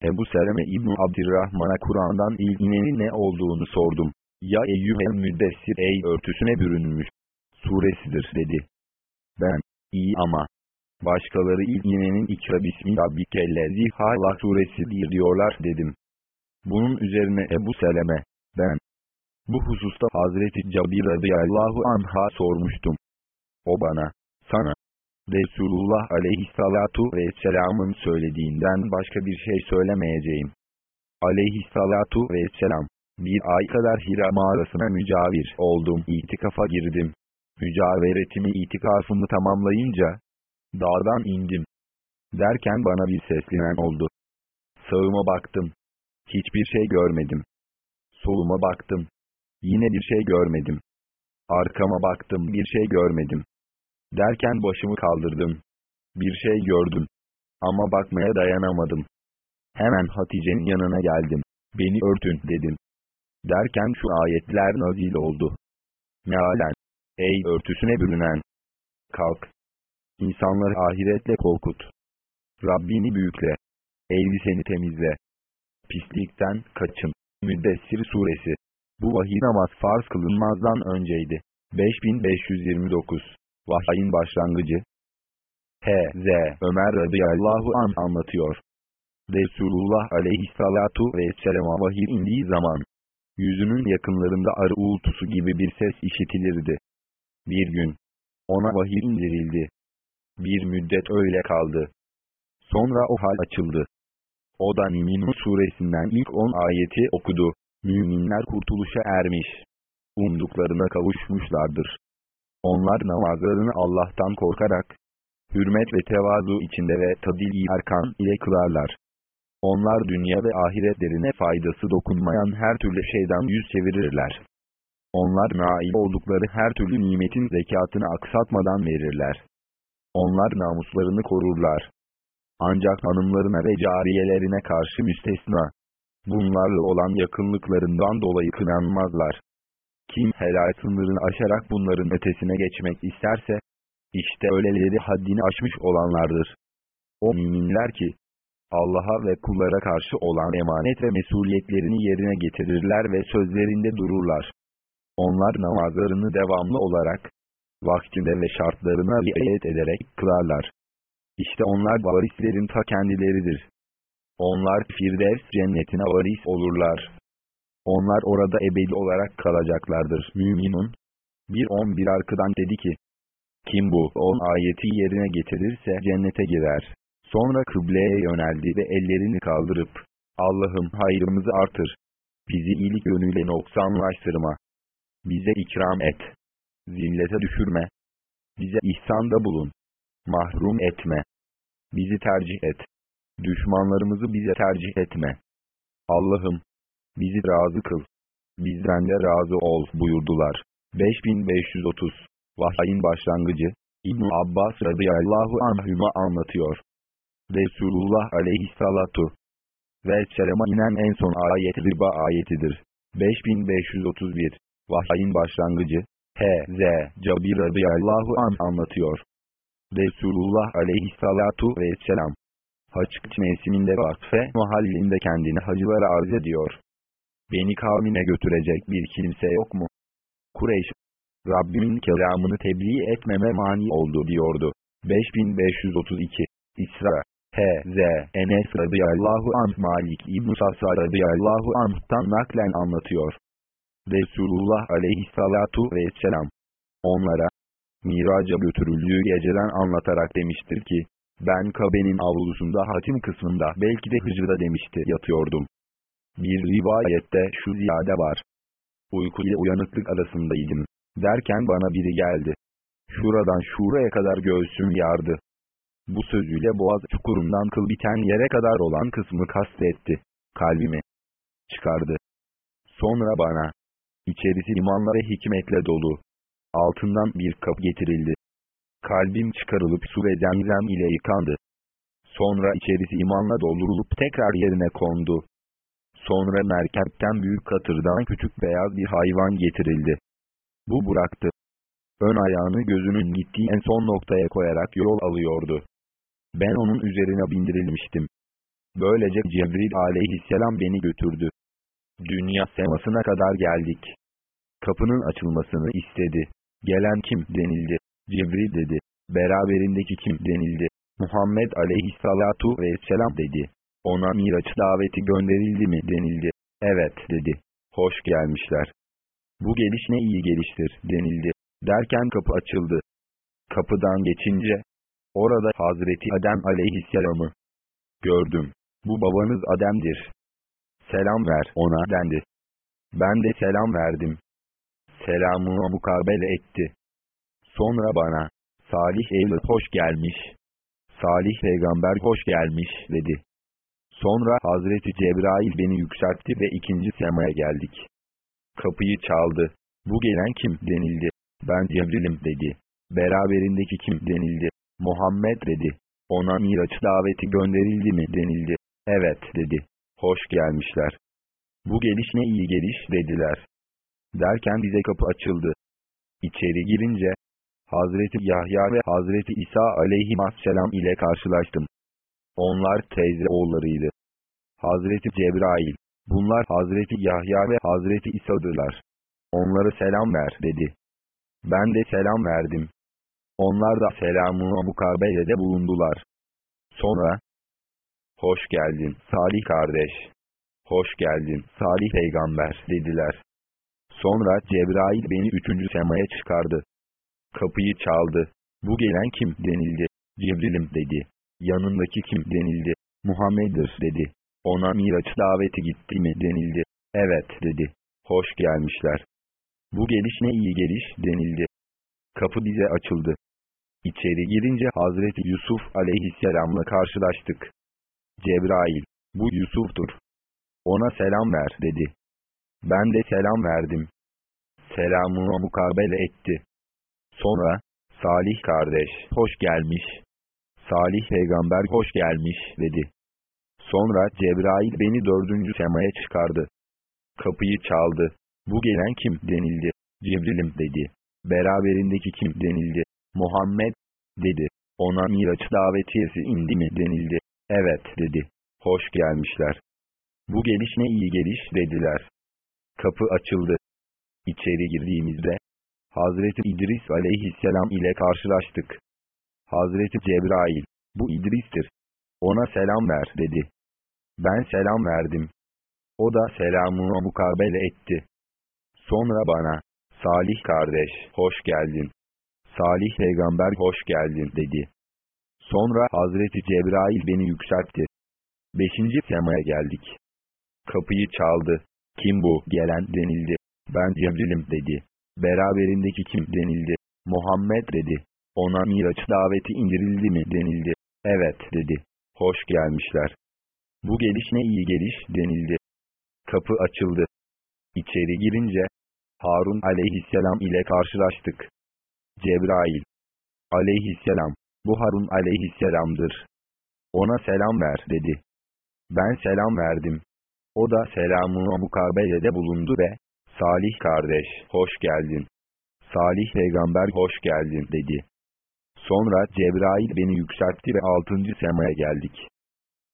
Ebu Seleme İbni Abdirrahman'a Kur'an'dan ilk inenin ne olduğunu sordum. Ya eyyühel müddessir ey örtüsüne bürünmüş. Suresidir dedi. Ben, iyi ama. Başkaları ilk inenin ikra bismi rabbikellezi suresidir diyorlar dedim. Bunun üzerine Ebu Seleme, ben. Bu hususta Hazreti Cabir radıyallahu anh'a sormuştum. O bana, sana, Resulullah aleyhissalatu vesselamın söylediğinden başka bir şey söylemeyeceğim. Aleyhissalatu vesselam, bir ay kadar Hira mağarasına mücavir oldum, itikafa girdim. Mücaveretimi itikafımı tamamlayınca, dağdan indim. Derken bana bir seslenen oldu. Sağıma baktım. Hiçbir şey görmedim. Soluma baktım. Yine bir şey görmedim. Arkama baktım bir şey görmedim. Derken başımı kaldırdım. Bir şey gördüm. Ama bakmaya dayanamadım. Hemen Hatice'nin yanına geldim. Beni örtün dedim. Derken şu ayetler nazil oldu. Mealen. Ey örtüsüne bürünen. Kalk. İnsanları ahiretle korkut. Rabbini büyükle. Elbiseni temizle. Pislikten kaçın. Müddessir suresi. Bu vahiy namaz farz kılınmazdan önceydi. 5529 Vahyin başlangıcı H.Z. Ömer radıyallahu an anlatıyor. Resulullah aleyhissalatu vesselam'a vahiy indiği zaman, yüzünün yakınlarında arı uğultusu gibi bir ses işitilirdi. Bir gün, ona vahiy indirildi. Bir müddet öyle kaldı. Sonra o hal açıldı. O da Müminun suresinden ilk 10 ayeti okudu. Müminler kurtuluşa ermiş. Umduklarına kavuşmuşlardır. Onlar namazlarını Allah'tan korkarak, hürmet ve tevazu içinde ve tadil-i erkan ile kılarlar. Onlar dünya ve ahiretlerine faydası dokunmayan her türlü şeyden yüz çevirirler. Onlar nail oldukları her türlü nimetin zekatını aksatmadan verirler. Onlar namuslarını korurlar. Ancak hanımlarına ve cariyelerine karşı müstesna. Bunlarla olan yakınlıklarından dolayı kınanmazlar. Kim helal sınırını aşarak bunların ötesine geçmek isterse, işte öyleleri haddini aşmış olanlardır. O müminler ki, Allah'a ve kullara karşı olan emanet ve mesuliyetlerini yerine getirirler ve sözlerinde dururlar. Onlar namazlarını devamlı olarak, vaktinde ve şartlarına riayet ederek kılarlar. İşte onlar varislerin ta kendileridir. Onlar Firdevs cennetine varis olurlar. Onlar orada ebedi olarak kalacaklardır. Müminun. Bir on bir arkadan dedi ki, kim bu on ayeti yerine getirirse cennete girer. Sonra kıbleye yöneldi ve ellerini kaldırıp, Allah'ım hayrımızı artır. Bizi iyilik yönüyle noksanlaştırma. Bize ikram et. Zillete düşürme. Bize ihsanda bulun. Mahrum etme. Bizi tercih et. Düşmanlarımızı bize tercih etme. Allah'ım, bizi razı kıl. Bizden de razı ol buyurdular. 5530 Vahyin başlangıcı İbn Abbas radıyallahu anhüma anlatıyor. Resulullah aleyhissalatu ve selama inen en son ayet riba ayetidir. 5531 Vahyin başlangıcı H.Z. Cabir radıyallahu an anlatıyor. Resulullah aleyhissalatu vesselam Haç mevsiminde vakfe mahallinde kendini hacılara arz ediyor. Beni kavmine götürecek bir kimse yok mu? Kureyş, Rabbimin kelamını tebliğ etmeme mani oldu diyordu. 5532 İsra H.Z. Enes radıyallahu anh Malik İbn-i Sasa radıyallahu anh'tan naklen anlatıyor. Resulullah aleyhissalatu vesselam onlara miraca götürüldüğü geceden anlatarak demiştir ki, ben Kabe'nin avlusunda hatim kısmında belki de hıcrda demişti yatıyordum. Bir rivayette şu ziyade var. Uyku ile uyanıklık arasındaydım. Derken bana biri geldi. Şuradan şuraya kadar göğsüm yardı. Bu sözüyle boğaz çukurundan kıl biten yere kadar olan kısmı kastetti. Kalbimi çıkardı. Sonra bana, içerisi imanla ve hikmetle dolu. Altından bir kap getirildi. Kalbim çıkarılıp su ve zemzem ile yıkandı. Sonra içerisi imanla doldurulup tekrar yerine kondu. Sonra merkepten büyük katırdan küçük beyaz bir hayvan getirildi. Bu bıraktı. Ön ayağını gözünün gittiği en son noktaya koyarak yol alıyordu. Ben onun üzerine bindirilmiştim. Böylece Cebrail aleyhisselam beni götürdü. Dünya semasına kadar geldik. Kapının açılmasını istedi. Gelen kim denildi. Cibril dedi. Beraberindeki kim denildi. Muhammed aleyhissalatu vesselam dedi. Ona Miraç daveti gönderildi mi denildi. Evet dedi. Hoş gelmişler. Bu geliş ne iyi geliştir denildi. Derken kapı açıldı. Kapıdan geçince, orada Hazreti Adem aleyhisselamı gördüm. Bu babanız Adem'dir. Selam ver ona dendi. Ben de selam verdim. Selamımı mukabele etti. Sonra bana, Salih evlat hoş gelmiş. Salih peygamber hoş gelmiş dedi. Sonra Hazreti Cebrail beni yükseltti ve ikinci semaya geldik. Kapıyı çaldı. Bu gelen kim denildi. Ben Cebril'im dedi. Beraberindeki kim denildi. Muhammed dedi. Ona Miraç daveti gönderildi mi denildi. Evet dedi. Hoş gelmişler. Bu geliş ne iyi geliş dediler. Derken bize kapı açıldı. İçeri girince, Hazreti Yahya ve Hazreti İsa aleyhisselam ile karşılaştım. Onlar teyze oğullarıydı. Hazreti Cebrail, bunlar Hazreti Yahya ve Hazreti İsa'dırlar. Onlara selam ver dedi. Ben de selam verdim. Onlar da selamına mukabelede bulundular. Sonra, hoş geldin Salih kardeş, hoş geldin Salih peygamber dediler. Sonra Cebrail beni üçüncü semaya çıkardı. Kapıyı çaldı. Bu gelen kim denildi. Cibril'im dedi. Yanındaki kim denildi. Muhammed'dir dedi. Ona Miraç daveti gitti mi denildi. Evet dedi. Hoş gelmişler. Bu geliş ne iyi geliş denildi. Kapı bize açıldı. İçeri girince Hazreti Yusuf aleyhisselamla karşılaştık. Cebrail, bu Yusuf'tur. Ona selam ver dedi. Ben de selam verdim. Selamına mukabele etti. Sonra, Salih kardeş, hoş gelmiş. Salih peygamber hoş gelmiş, dedi. Sonra Cebrail beni dördüncü semaya çıkardı. Kapıyı çaldı. Bu gelen kim denildi. Cibril'im dedi. Beraberindeki kim denildi. Muhammed, dedi. Ona Miraç davetiyesi indi mi denildi. Evet, dedi. Hoş gelmişler. Bu geliş ne iyi geliş dediler. Kapı açıldı. İçeri girdiğimizde, Hazreti İdris aleyhisselam ile karşılaştık. Hazreti Cebrail, bu İdris'tir. Ona selam ver dedi. Ben selam verdim. O da selamını mukabele etti. Sonra bana, Salih kardeş, hoş geldin. Salih peygamber hoş geldin dedi. Sonra Hazreti Cebrail beni yükseltti. Beşinci semaya geldik. Kapıyı çaldı. Kim bu gelen denildi. Ben Cebril'im dedi. Beraberindeki kim denildi. Muhammed dedi. Ona Miraç daveti indirildi mi denildi. Evet dedi. Hoş gelmişler. Bu geliş ne iyi geliş denildi. Kapı açıldı. İçeri girince, Harun aleyhisselam ile karşılaştık. Cebrail aleyhisselam, bu Harun aleyhisselamdır. Ona selam ver dedi. Ben selam verdim. O da selamına mukabelede bulundu ve, Salih kardeş, hoş geldin. Salih peygamber hoş geldin dedi. Sonra Cebrail beni yükseltti ve altıncı semaya geldik.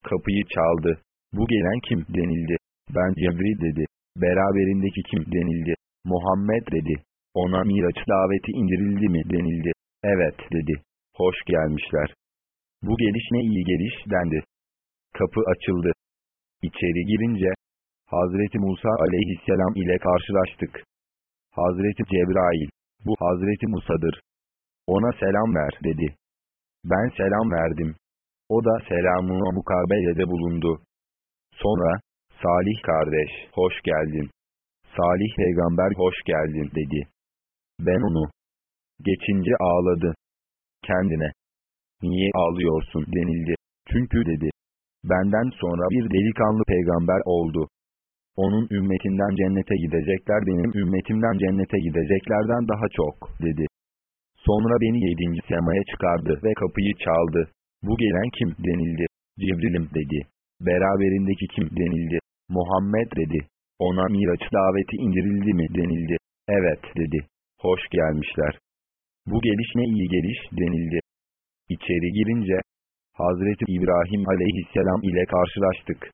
Kapıyı çaldı. Bu gelen kim denildi. Ben Cebrail dedi. Beraberindeki kim denildi. Muhammed dedi. Ona Miraç daveti indirildi mi denildi. Evet dedi. Hoş gelmişler. Bu geliş ne iyi geliş dendi. Kapı açıldı. İçeri girince, Hazreti Musa aleyhisselam ile karşılaştık. Hazreti Cebrail, bu Hazreti Musa'dır. Ona selam ver dedi. Ben selam verdim. O da selamına mukabelede bulundu. Sonra, Salih kardeş, hoş geldin. Salih peygamber hoş geldin dedi. Ben onu geçince ağladı. Kendine, niye ağlıyorsun denildi. Çünkü dedi, benden sonra bir delikanlı peygamber oldu. Onun ümmetinden cennete gidecekler benim ümmetimden cennete gideceklerden daha çok, dedi. Sonra beni yedinci semaya çıkardı ve kapıyı çaldı. Bu gelen kim denildi. Cibril'im dedi. Beraberindeki kim denildi. Muhammed dedi. Ona Miraç daveti indirildi mi denildi. Evet dedi. Hoş gelmişler. Bu geliş ne iyi geliş denildi. İçeri girince, Hazreti İbrahim aleyhisselam ile karşılaştık.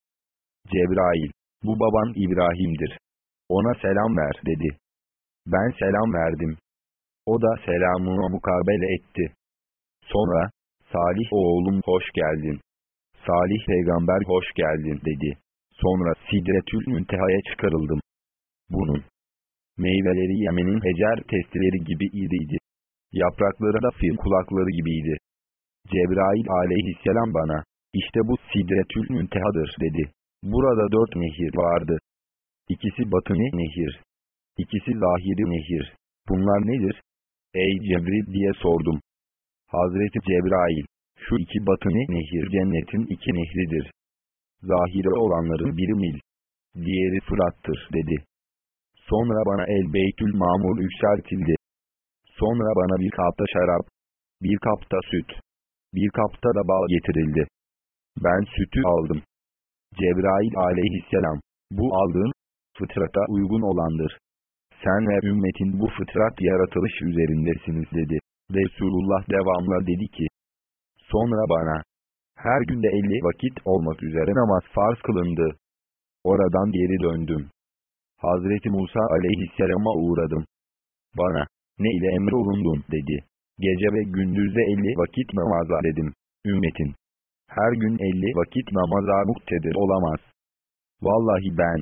Cebrail, bu baban İbrahim'dir. Ona selam ver dedi. Ben selam verdim. O da selamımı mukabele etti. Sonra, Salih oğlum hoş geldin. Salih peygamber hoş geldin dedi. Sonra Sidretül Münteha'ya çıkarıldım. Bunun meyveleri Yemen'in hecer testileri gibi iyiydi. Yaprakları da fil kulakları gibiydi. Cebrail aleyhisselam bana, işte bu Sidretül Münteha'dır dedi. Burada dört nehir vardı. İkisi batını nehir. İkisi zahiri nehir. Bunlar nedir? Ey Cebril diye sordum. Hazreti Cebrail, şu iki batını nehir cennetin iki nehridir. Zahiri olanların biri Nil, diğeri Fırat'tır dedi. Sonra bana El Beytül Mamur yükseltildi. Sonra bana bir kapta şarap, bir kapta süt, bir kapta da bal getirildi. Ben sütü aldım. Cebrail aleyhisselam, bu aldığın, fıtrata uygun olandır. Sen ve ümmetin bu fıtrat yaratılış üzerindesiniz dedi. Resulullah devamla dedi ki, sonra bana, her günde elli vakit olmak üzere namaz farz kılındı. Oradan geri döndüm. Hazreti Musa aleyhisselama uğradım. Bana, ne ile emrolundun dedi. Gece ve gündüzde elli vakit namaza dedim. Ümmetin, her gün elli vakit namaza muktedir olamaz. Vallahi ben,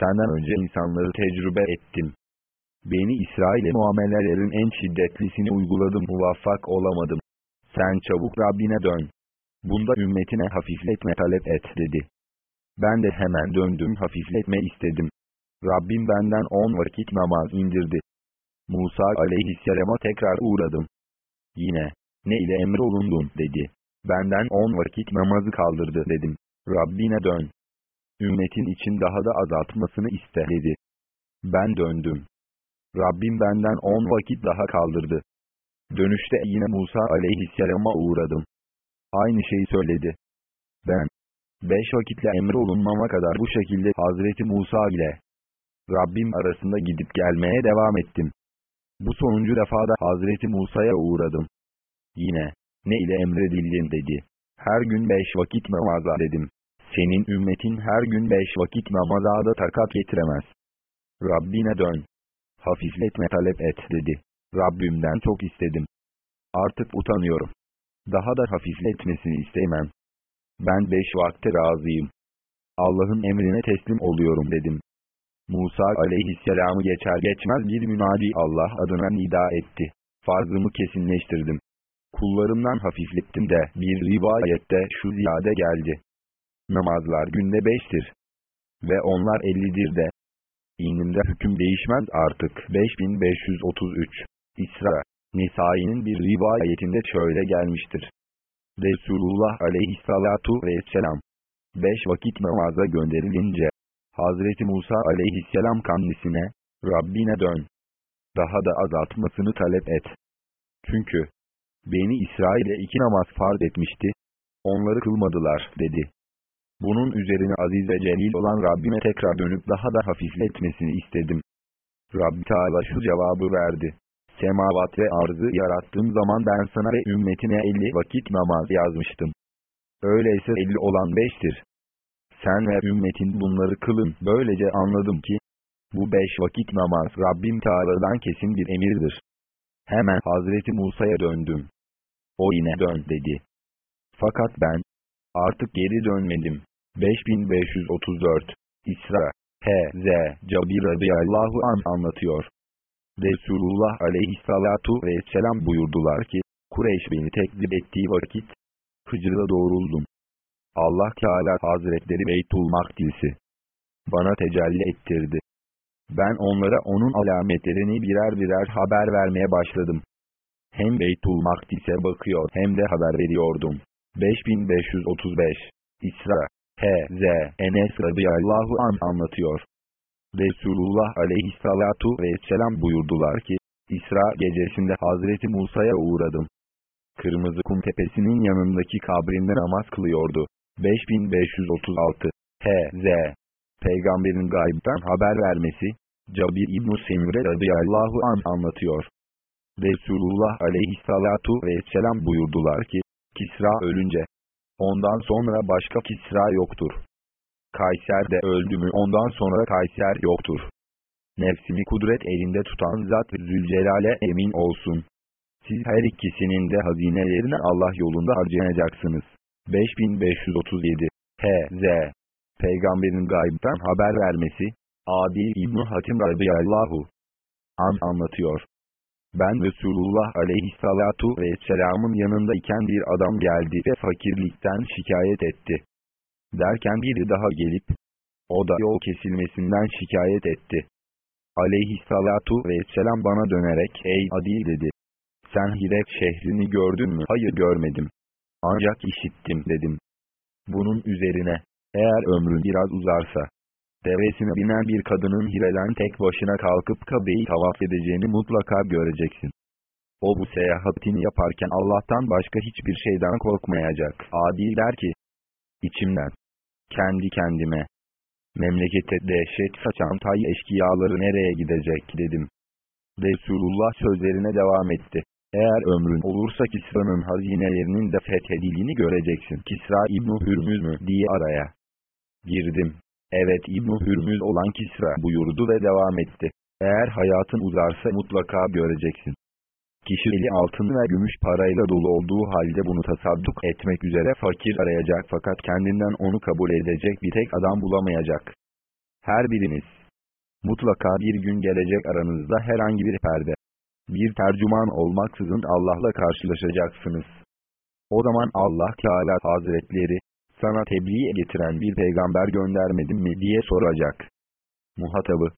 senden önce insanları tecrübe ettim. Beni İsrail'e muamelelerin en şiddetlisini uyguladım muvaffak olamadım. Sen çabuk Rabbine dön. Bunda ümmetine hafifletme talep et dedi. Ben de hemen döndüm hafifletme istedim. Rabbim benden on vakit namaz indirdi. Musa aleyhisselama tekrar uğradım. Yine, ne ile emrolundun dedi. Benden on vakit namazı kaldırdı dedim. Rabbine dön. Ümmetin için daha da azaltmasını iste. Ben döndüm. Rabbim benden on vakit daha kaldırdı. Dönüşte yine Musa aleyhisselama uğradım. Aynı şeyi söyledi. Ben, beş vakitle emrolunmama kadar bu şekilde Hazreti Musa ile Rabbim arasında gidip gelmeye devam ettim. Bu sonuncu defada Hazreti Musa'ya uğradım. Yine, ne ile emredildin dedi. Her gün beş vakit namaza dedim. Senin ümmetin her gün beş vakit namaza da takat getiremez. Rabbine dön. Hafifletme talep et dedi. Rabbimden çok istedim. Artık utanıyorum. Daha da hafifletmesini istemem. Ben beş vakte razıyım. Allah'ın emrine teslim oluyorum dedim. Musa aleyhisselamı geçer geçmez bir münadi Allah adına nida etti. Farzımı kesinleştirdim. Kullarımdan hafiflettim de bir rivayette şu ziyade geldi. Namazlar günde beştir. Ve onlar ellidir de. İnimde hüküm değişmez artık. 5533 İsra Nisai'nin bir rivayetinde şöyle gelmiştir. Resulullah aleyhissalatu vesselam beş vakit namaza gönderilince Hazreti Musa aleyhisselam kendisine, Rabbine dön. Daha da azaltmasını talep et. Çünkü, beni İsrail'e iki namaz farz etmişti, onları kılmadılar, dedi. Bunun üzerine aziz ve celil olan Rabbime tekrar dönüp daha da hafifletmesini istedim. Rabbi Teala şu cevabı verdi. Semavat ve arzı yarattığım zaman ben sana ve ümmetine elli vakit namaz yazmıştım. Öyleyse elli olan beştir. Sen ve ümmetin bunları kılın. Böylece anladım ki, bu beş vakit namaz Rabbim Teala'dan kesin bir emirdir. Hemen Hazreti Musa'ya döndüm. O yine dön dedi. Fakat ben, artık geri dönmedim. 5534 İsra H.Z. Cabir radıyallahu an anlatıyor. Resulullah aleyhissalatu vesselam buyurdular ki, Kureyş beni tekzip ettiği vakit, Hıcır'a doğruldum. Allah Teala Hazretleri Beytul Makdis'i bana tecelli ettirdi. Ben onlara onun alametlerini birer birer haber vermeye başladım. Hem Beytul Makdis'e bakıyor hem de haber veriyordum. 5535 İsra H.Z. Enes radıyallahu an anlatıyor. Resulullah aleyhissalatu vesselam buyurdular ki, İsra gecesinde Hazreti Musa'ya uğradım. Kırmızı kum tepesinin yanındaki kabrinde namaz kılıyordu. 5536 H.Z. Peygamberin gaybden haber vermesi, Cabir İbn-i Semire radıyallahu an anlatıyor. Resulullah aleyhissalatu vesselam buyurdular ki, Kisra ölünce, ondan sonra başka Kisra yoktur. Kayser de öldü mü ondan sonra Kayser yoktur. Nefsimi kudret elinde tutan zat Zülcelal'e emin olsun. Siz her ikisinin de hazinelerini Allah yolunda harcayacaksınız. 5537 H.Z. Peygamberin gaybden haber vermesi, Adil İbn Hatim radıyallahu an anlatıyor. Ben Resulullah aleyhissalatu vesselamın yanında iken bir adam geldi ve fakirlikten şikayet etti. Derken biri daha gelip, o da yol kesilmesinden şikayet etti. Aleyhissalatu vesselam bana dönerek, ey Adil dedi. Sen Hirek şehrini gördün mü? Hayır görmedim. Ancak işittim dedim. Bunun üzerine, eğer ömrün biraz uzarsa, devesine binen bir kadının Hire'den tek başına kalkıp Kabe'yi tavaf edeceğini mutlaka göreceksin. O bu seyahatini yaparken Allah'tan başka hiçbir şeyden korkmayacak. Adil der ki, içimden, kendi kendime, memlekete dehşet saçan tay eşkıyaları nereye gidecek dedim. Resulullah sözlerine devam etti. Eğer ömrün olursa Kisra'nın hazinelerinin de fethedildiğini göreceksin. Kisra İbn Hürmüz mü diye araya girdim. Evet İbn Hürmüz olan Kisra buyurdu ve devam etti. Eğer hayatın uzarsa mutlaka göreceksin. Kişi eli altın ve gümüş parayla dolu olduğu halde bunu tasadduk etmek üzere fakir arayacak fakat kendinden onu kabul edecek bir tek adam bulamayacak. Her biriniz, mutlaka bir gün gelecek aranızda herhangi bir perde, bir tercüman olmaksızın Allah'la karşılaşacaksınız. O zaman Allah Teala Hazretleri, sana tebliğ getiren bir peygamber göndermedim mi diye soracak. Muhatabı,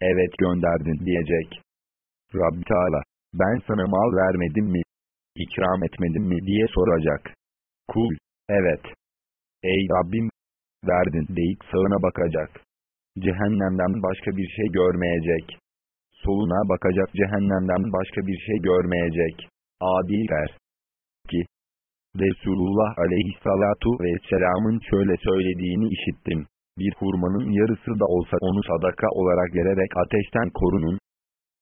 evet gönderdin diyecek. Rabbi Teala, ben sana mal vermedim mi, ikram etmedim mi diye soracak. Kul, evet. Ey Rabbim, verdin deyip sağına bakacak. Cehennemden başka bir şey görmeyecek. Soluna bakacak cehennemden başka bir şey görmeyecek. Adil der ki, Resulullah aleyhissalatu vesselamın şöyle söylediğini işittim. Bir hurmanın yarısı da olsa onu sadaka olarak vererek ateşten korunun.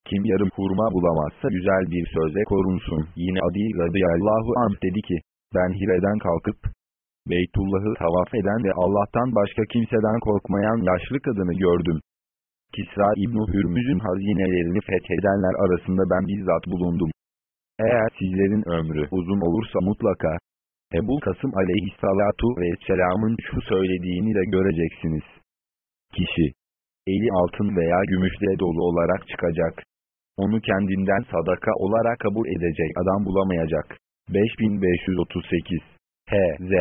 Kim yarım hurma bulamazsa güzel bir sözle korunsun. Yine Adi radıyallahu anh dedi ki, ben Hire'den kalkıp, Beytullah'ı tavaf eden ve Allah'tan başka kimseden korkmayan yaşlı kadını gördüm. Kisra İbn Hürmüz'ün hazinelerini fethedenler arasında ben bizzat bulundum. Eğer sizlerin ömrü uzun olursa mutlaka, Ebu Kasım aleyhissalatu vesselamın şu söylediğini de göreceksiniz. Kişi, eli altın veya gümüşle dolu olarak çıkacak. Onu kendinden sadaka olarak kabul edecek adam bulamayacak. 5538 H.Z.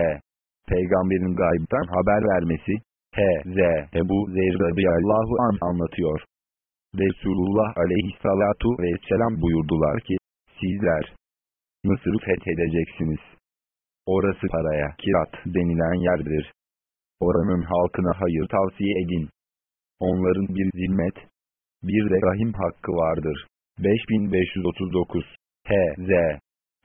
Peygamberin gaybden haber vermesi H.Z. Ebu Zer radıyallahu an anlatıyor. Resulullah aleyhissalatu vesselam buyurdular ki, sizler Mısır'ı fethedeceksiniz. Orası paraya kirat denilen yerdir. Oranın halkına hayır tavsiye edin. Onların bir zimmet, bir de rahim hakkı vardır. 5539 H.Z.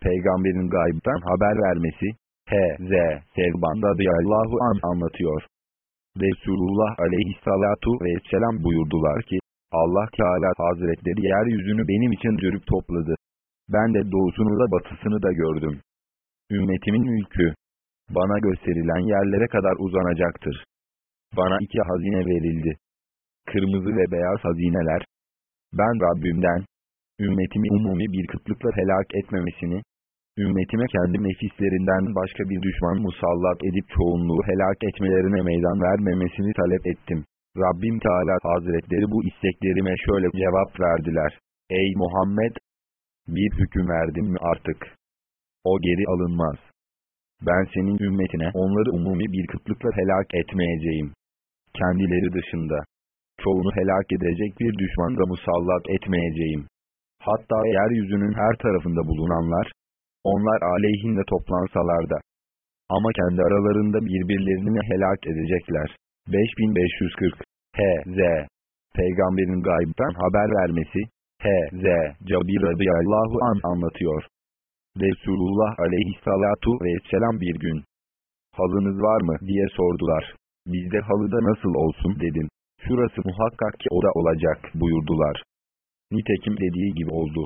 Peygamberin gaybden haber vermesi H.Z. Sevban radıyallahu an anlatıyor. Resulullah aleyhissalatu vesselam buyurdular ki, Allah Teala Hazretleri yeryüzünü benim için dürüp topladı. Ben de doğusunu da batısını da gördüm. Ümmetimin ülkü, bana gösterilen yerlere kadar uzanacaktır. Bana iki hazine verildi. Kırmızı ve beyaz hazineler. Ben Rabbimden, ümmetimi umumi bir kıtlıkla helak etmemesini, ümmetime kendi nefislerinden başka bir düşman musallat edip çoğunluğu helak etmelerine meydan vermemesini talep ettim. Rabbim Teala Hazretleri bu isteklerime şöyle cevap verdiler. Ey Muhammed! Bir hüküm verdim mi artık? O geri alınmaz. Ben senin ümmetine onları umumi bir kıtlıkla helak etmeyeceğim. Kendileri dışında. Çoğunu helak edecek bir düşman da musallat etmeyeceğim. Hatta yeryüzünün her tarafında bulunanlar, onlar aleyhinde toplansalar da. Ama kendi aralarında birbirlerini helak edecekler. 5540 H.Z. Peygamberin gaybden haber vermesi H.Z. Cabir radıyallahu an anlatıyor. Resulullah aleyhissalatu vesselam bir gün, halınız var mı diye sordular. Bizde halıda nasıl olsun dedim. Şurası muhakkak ki o da olacak buyurdular. Nitekim dediği gibi oldu.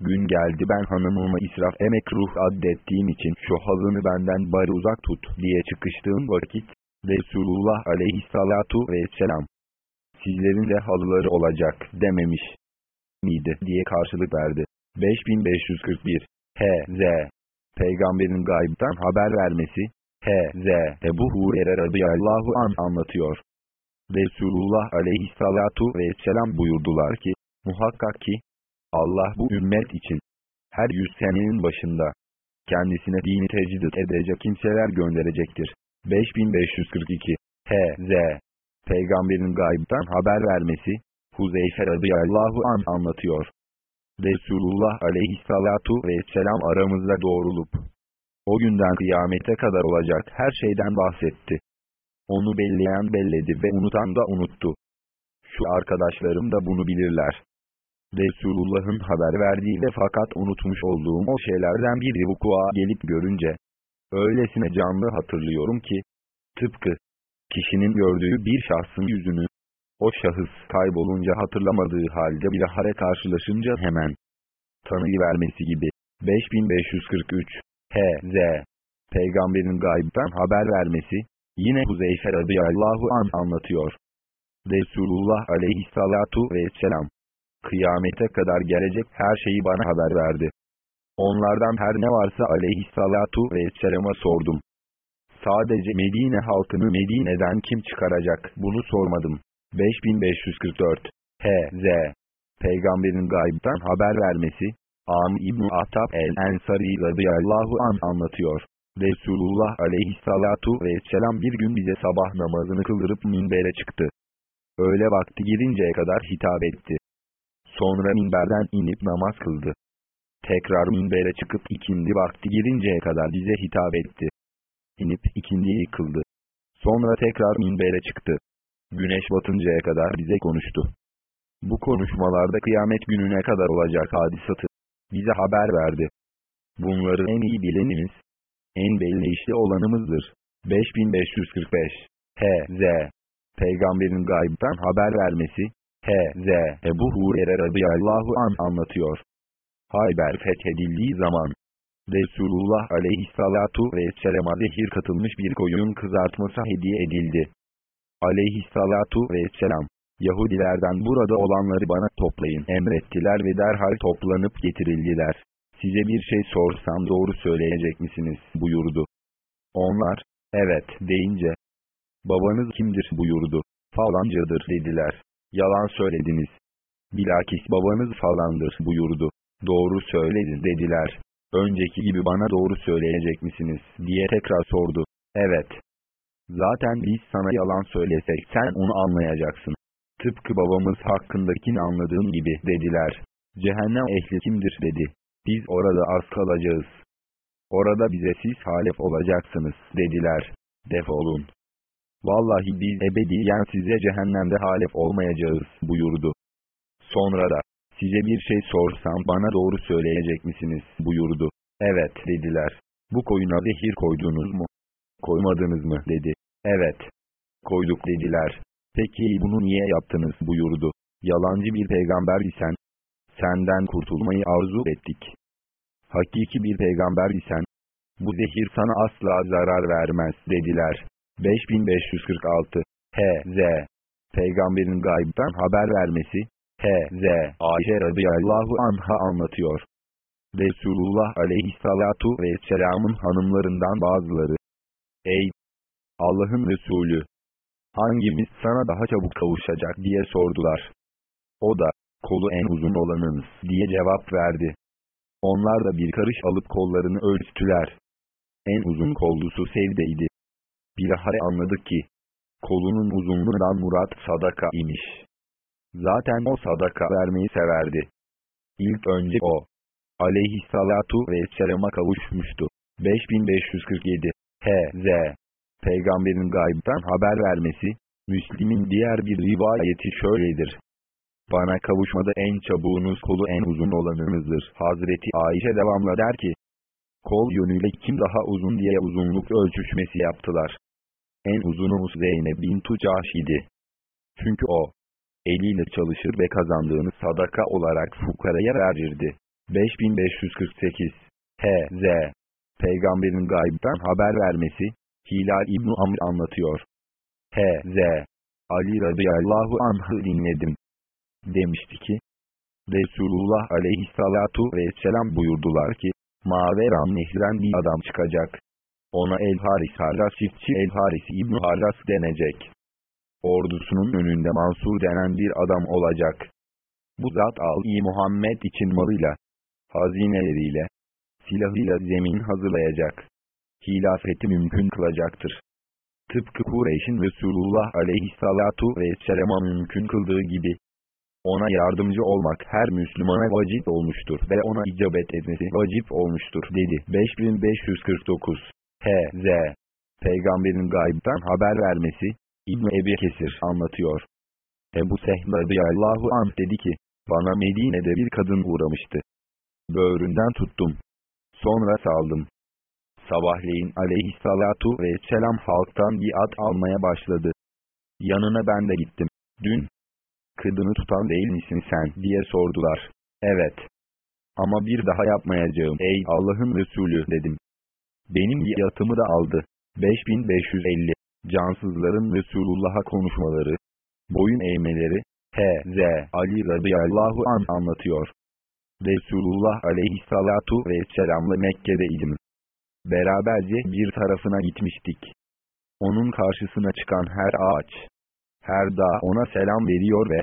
Gün geldi ben hanımıma israf emek ruh addettiğim için şu halını benden bari uzak tut diye çıkıştığım vakit, Resulullah aleyhissalatu vesselam, sizlerin de halıları olacak dememiş miydi diye karşılık verdi. 5541 H.Z. Peygamberin gaybtan haber vermesi H.Z. Ebu Hurer'e radıyallahu an anlatıyor. Resulullah aleyhissalatu vesselam buyurdular ki, muhakkak ki, Allah bu ümmet için, her yüz senenin başında, kendisine dini tecdid edecek kimseler gönderecektir. 5542 H.Z. Peygamberin gaybtan haber vermesi, Huzeyfe radıyallahu an anlatıyor. Resulullah aleyhissalatu vesselam aramızda doğrulup, o günden kıyamete kadar olacak her şeyden bahsetti. Onu belleyen belledi ve unutan da unuttu. Şu arkadaşlarım da bunu bilirler. Resulullah'ın haber verdiği ve fakat unutmuş olduğum o şeylerden bir vukua gelip görünce, öylesine canlı hatırlıyorum ki, tıpkı, kişinin gördüğü bir şahsın yüzünü, o şahıs kaybolunca hatırlamadığı halde bir hare karşılaşınca hemen tanıyıvermesi gibi. 5543 H.Z. Peygamberin gaybden haber vermesi, yine Huzeyfe radıyallahu an anlatıyor. Resulullah aleyhissalatu vesselam, kıyamete kadar gelecek her şeyi bana haber verdi. Onlardan her ne varsa aleyhissalatu vesselama sordum. Sadece Medine halkını Medine'den kim çıkaracak bunu sormadım. 5544 H.Z. Peygamberin gaybdan haber vermesi, Am İbn Attab el-Ensari radıyallahu an anlatıyor. Resulullah aleyhissalatu vesselam bir gün bize sabah namazını kıldırıp minbere çıktı. Öyle vakti girinceye kadar hitap etti. Sonra minberden inip namaz kıldı. Tekrar minbere çıkıp ikindi vakti girinceye kadar bize hitap etti. İnip ikindiyi kıldı. Sonra tekrar minbere çıktı. Güneş batıncaya kadar bize konuştu. Bu konuşmalarda kıyamet gününe kadar olacak hadisatı bize haber verdi. Bunları en iyi bilenimiz, en belli işte olanımızdır. 5545 H.Z. Peygamberin gaybtan haber vermesi H.Z. Ebu Hurer'e radıyallahu an anlatıyor. Hayber fethedildiği zaman Resulullah aleyhissalatu vesselam'a zehir katılmış bir koyun kızartması hediye edildi aleyhissalatu vesselam, Yahudilerden burada olanları bana toplayın emrettiler ve derhal toplanıp getirildiler. Size bir şey sorsam doğru söyleyecek misiniz buyurdu. Onlar, evet deyince, babanız kimdir buyurdu. Falancadır dediler. Yalan söylediniz. Bilakis babanız falandır buyurdu. Doğru söyledin dediler. Önceki gibi bana doğru söyleyecek misiniz diye tekrar sordu. Evet Zaten biz sana yalan söylesek sen onu anlayacaksın. Tıpkı babamız hakkındakini anladığın gibi dediler. Cehennem ehli kimdir dedi. Biz orada az kalacağız. Orada bize siz halef olacaksınız dediler. Defolun. Vallahi biz ebediyen size cehennemde halef olmayacağız buyurdu. Sonra da size bir şey sorsam bana doğru söyleyecek misiniz buyurdu. Evet dediler. Bu koyuna zehir koydunuz mu? Koymadınız mı dedi. Evet. Koyduk dediler. Peki bunu niye yaptınız buyurdu. Yalancı bir peygamber isen, senden kurtulmayı arzu ettik. Hakiki bir peygamber isen, bu zehir sana asla zarar vermez dediler. 5546 H.Z. Peygamberin gaybden haber vermesi H.Z. Ayşe radıyallahu anha anlatıyor. Resulullah aleyhissalatu vesselamın hanımlarından bazıları, Ey Allah'ın Resulü! Hangimiz sana daha çabuk kavuşacak diye sordular. O da, kolu en uzun olanınız diye cevap verdi. Onlar da bir karış alıp kollarını ölçtüler. En uzun kollusu Sevde'ydi. Bilahare anladık ki, kolunun uzunluğundan murat sadaka imiş. Zaten o sadaka vermeyi severdi. İlk önce o, aleyhissalatu vesselama kavuşmuştu. 5547 H.Z. Peygamberin gaybdan haber vermesi, Müslim'in diğer bir rivayeti şöyledir. Bana kavuşmada en çabuğunuz kolu en uzun olanınızdır. Hazreti Ayşe devamla der ki, kol yönüyle kim daha uzun diye uzunluk ölçüşmesi yaptılar. En uzunumuz Zeynep bin idi. Çünkü o, eliyle çalışır ve kazandığını sadaka olarak fukaraya verirdi. 5548 H.Z. Peygamberin gaybden haber vermesi, Hilal İbn Amr anlatıyor. H.Z. Ali radıyallahu anh'ı dinledim. Demişti ki, Resulullah aleyhissalatu vesselam buyurdular ki, Maveram nehrinden bir adam çıkacak. Ona El Haris Harras çiftçi El Haris İbn Harras denecek. Ordusunun önünde Mansur denen bir adam olacak. Bu zat al-i Muhammed için malıyla, hazineleriyle, silahıyla zemin hazırlayacak. Hilafeti mümkün kılacaktır. Tıpkı Kureyş'in Resulullah aleyhissalatu vesselama mümkün kıldığı gibi, ona yardımcı olmak her Müslümana vacip olmuştur ve ona icabet etmesi vacip olmuştur dedi. 5549 H.Z. Peygamberin gaybtan haber vermesi, İbn Ebi Kesir anlatıyor. Ebu Sehm radıyallahu anh dedi ki, bana Medine'de bir kadın uğramıştı. Böğründen tuttum. Sonra saldım. Sabahleyin aleyhissalatu vesselam halktan bir at almaya başladı. Yanına ben de gittim. Dün, kıdını tutan değil misin sen diye sordular. Evet. Ama bir daha yapmayacağım ey Allah'ın Resulü dedim. Benim yatımı da aldı. 5550 Cansızların Resulullah'a konuşmaları, boyun eğmeleri, H.Z. Ali radıyallahu an anlatıyor. Resulullah aleyhissalatu vesselamla Mekke'deydim. Beraberce bir tarafına gitmiştik. Onun karşısına çıkan her ağaç, her dağ ona selam veriyor ve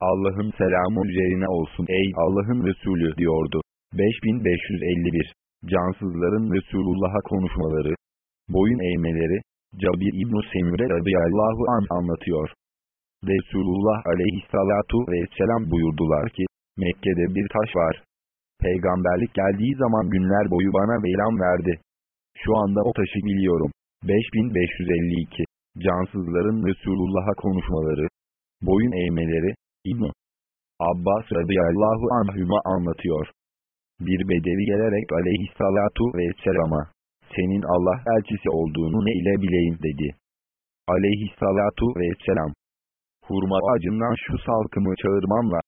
Allah'ın selamı üzerine olsun ey Allah'ın Resulü diyordu. 5551 Cansızların Resulullah'a konuşmaları, boyun eğmeleri, Cabir İbn-i Semire radıyallahu an anlatıyor. Resulullah aleyhissalatu vesselam buyurdular ki, Mekke'de bir taş var. Peygamberlik geldiği zaman günler boyu bana velam verdi. Şu anda o taşı biliyorum. 5552 Cansızların Resulullah'a konuşmaları, boyun eğmeleri, İbn Abbas radıyallahu anhüma anlatıyor. Bir bedevi gelerek aleyhissalatu vesselama, senin Allah elçisi olduğunu ne ile bileyim dedi. Aleyhissalatu vesselam, hurma ağacından şu salkımı çağırmamla,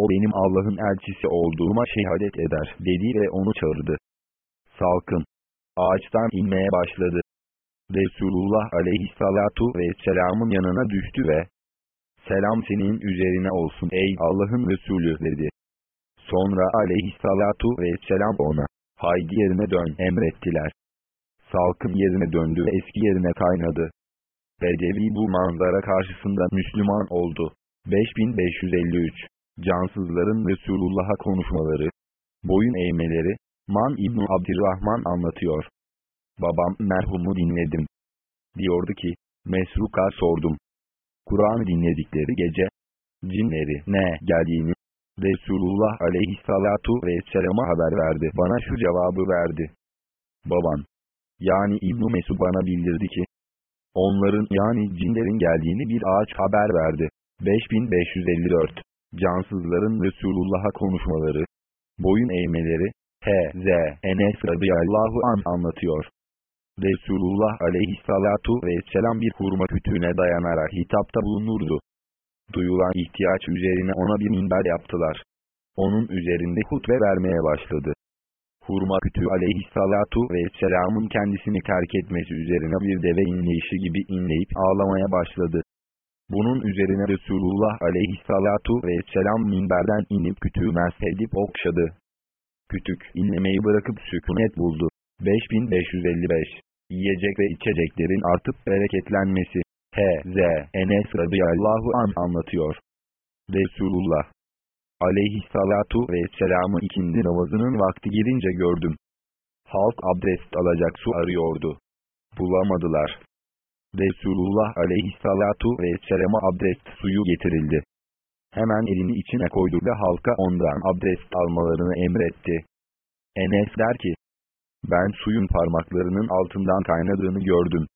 o benim Allah'ın elçisi olduğuma şehadet eder dedi ve onu çağırdı. Salkım, ağaçtan inmeye başladı. Resulullah aleyhissalatu vesselamın yanına düştü ve, selam senin üzerine olsun ey Allah'ın Resulü dedi. Sonra aleyhissalatu vesselam ona, haydi yerine dön emrettiler. Salkım yerine döndü ve eski yerine kaynadı. Bedevi bu manzara karşısında Müslüman oldu. 5553 Cansızların Resulullah'a konuşmaları, boyun eğmeleri, Man İbn Abdirrahman anlatıyor. Babam merhumu dinledim. Diyordu ki, Mesruka sordum. Kur'an dinledikleri gece, cinleri ne geldiğini, Resulullah aleyhissalatu vesselama haber verdi. Bana şu cevabı verdi. Baban, yani İbn Mesud bana bildirdi ki, onların yani cinlerin geldiğini bir ağaç haber verdi. 5554 Cansızların Resulullah'a konuşmaları, boyun eğmeleri, H.Z. Enes radıyallahu an anlatıyor. Resulullah aleyhissalatu vesselam bir hurma kütüğüne dayanarak hitapta bulunurdu. Duyulan ihtiyaç üzerine ona bir minber yaptılar. Onun üzerinde hutbe vermeye başladı. Hurma kütüğü aleyhissalatu vesselamın kendisini terk etmesi üzerine bir deve inleyişi gibi inleyip ağlamaya başladı. Bunun üzerine Resulullah aleyhissalatu vesselam minberden inip kütüğü meshedip okşadı. Kütük inlemeyi bırakıp sükunet buldu. 5555 Yiyecek ve içeceklerin artıp bereketlenmesi. H.Z. Enes radıyallahu an anlatıyor. Resulullah aleyhissalatu vesselamı ikindi namazının vakti girince gördüm. Halk abdest alacak su arıyordu. Bulamadılar. Resulullah aleyhissalatu vesselama abdest suyu getirildi. Hemen elini içine koydu ve halka ondan abdest almalarını emretti. Enes der ki, ben suyun parmaklarının altından kaynadığını gördüm.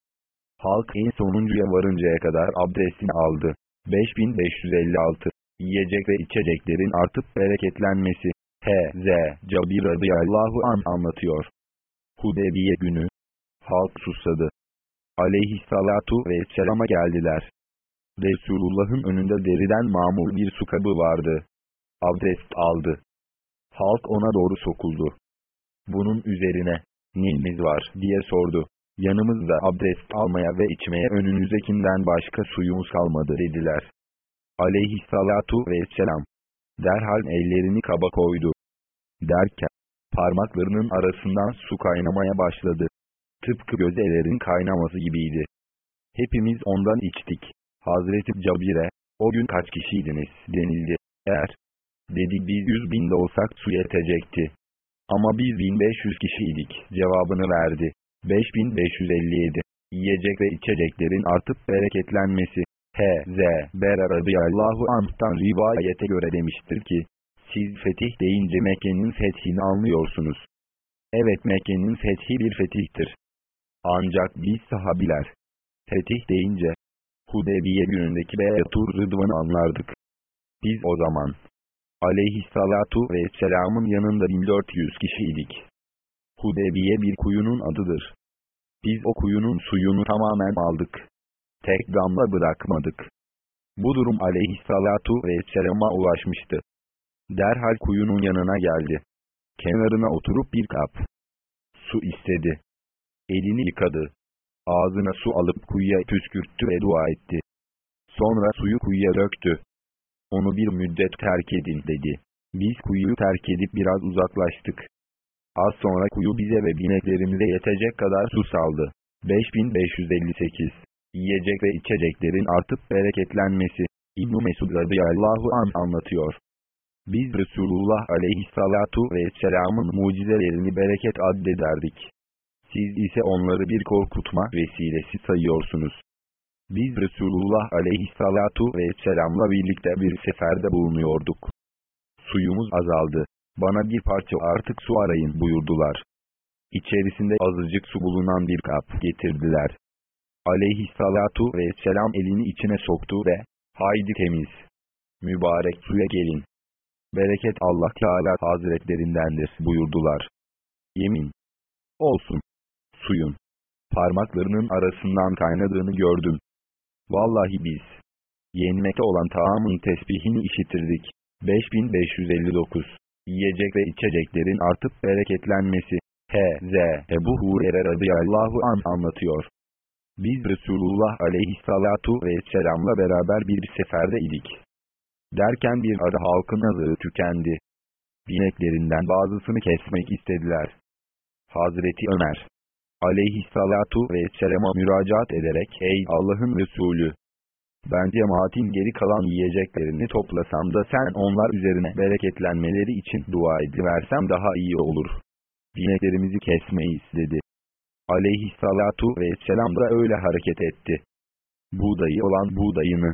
Halk en sonuncuya varıncaya kadar abdestini aldı. 5556 Yiyecek ve içeceklerin artıp bereketlenmesi. H.Z. Cabir radıyallahu an anlatıyor. Hudebiye günü. Halk susadı. Aleyhissalatu vesselama geldiler. Resulullah'ın önünde deriden mamur bir su kabı vardı. Abdest aldı. Halk ona doğru sokuldu. Bunun üzerine, neyimiz var diye sordu. Yanımızda abdest almaya ve içmeye önünüzdekinden başka suyumuz kalmadı dediler. Aleyhissalatu vesselam. Derhal ellerini kaba koydu. Derken, parmaklarının arasından su kaynamaya başladı. Tıpkı gözelerin kaynaması gibiydi. Hepimiz ondan içtik. Hazreti Cabir'e, o gün kaç kişiydiniz denildi. Eğer, dedi biz yüz binde olsak su yetecekti. Ama biz 1500 kişiydik cevabını verdi. 5557 Yiyecek ve içeceklerin artıp bereketlenmesi. H.Z. Berer radıyallahu anh'tan rivayete göre demiştir ki, siz fetih deyince Mekke'nin fethini anlıyorsunuz. Evet Mekke'nin fethi bir fetihtir. Ancak biz sahabiler, fetih deyince, Hudebiye günündeki Beyatur Rıdvan'ı anlardık. Biz o zaman, aleyhissalatu vesselamın yanında 1400 kişiydik. Hudebiye bir kuyunun adıdır. Biz o kuyunun suyunu tamamen aldık. Tek damla bırakmadık. Bu durum aleyhissalatu vesselama ulaşmıştı. Derhal kuyunun yanına geldi. Kenarına oturup bir kap su istedi. Elini yıkadı. Ağzına su alıp kuyuya püskürttü ve dua etti. Sonra suyu kuyuya döktü. Onu bir müddet terk edin dedi. Biz kuyuyu terk edip biraz uzaklaştık. Az sonra kuyu bize ve bineklerimize yetecek kadar su saldı. 5558 Yiyecek ve içeceklerin artıp bereketlenmesi. İbn-i Mesud radıyallahu an anlatıyor. Biz Resulullah aleyhissalatu vesselamın mucizelerini bereket addederdik. Siz ise onları bir korkutma vesilesi sayıyorsunuz. Biz Resulullah aleyhissalatu vesselamla birlikte bir seferde bulunuyorduk. Suyumuz azaldı. Bana bir parça artık su arayın buyurdular. İçerisinde azıcık su bulunan bir kap getirdiler. Aleyhissalatu vesselam elini içine soktu ve, haydi temiz, mübarek suya gelin. Bereket Allah Teala hazretlerindendir buyurdular. Yemin olsun. Suyun parmaklarının arasından kaynadığını gördüm. Vallahi biz, yenmekte olan taamın tesbihini işitirdik. 5559 Yiyecek ve içeceklerin artıp bereketlenmesi. H.Z. Ebu Hurer'e radıyallahu an anlatıyor. Biz Resulullah aleyhissalatu vesselamla beraber bir seferde idik. Derken bir ara halkın hazırı tükendi. Bineklerinden bazısını kesmek istediler. Hazreti Ömer, aleyhissalatu vesselama müracaat ederek ey Allah'ın Resulü! Ben cemaatin geri kalan yiyeceklerini toplasam da sen onlar üzerine bereketlenmeleri için dua ediversem daha iyi olur. Bineklerimizi kesmeyiz dedi. Aleyhissalatu vesselam da öyle hareket etti. Buğdayı olan buğdayını,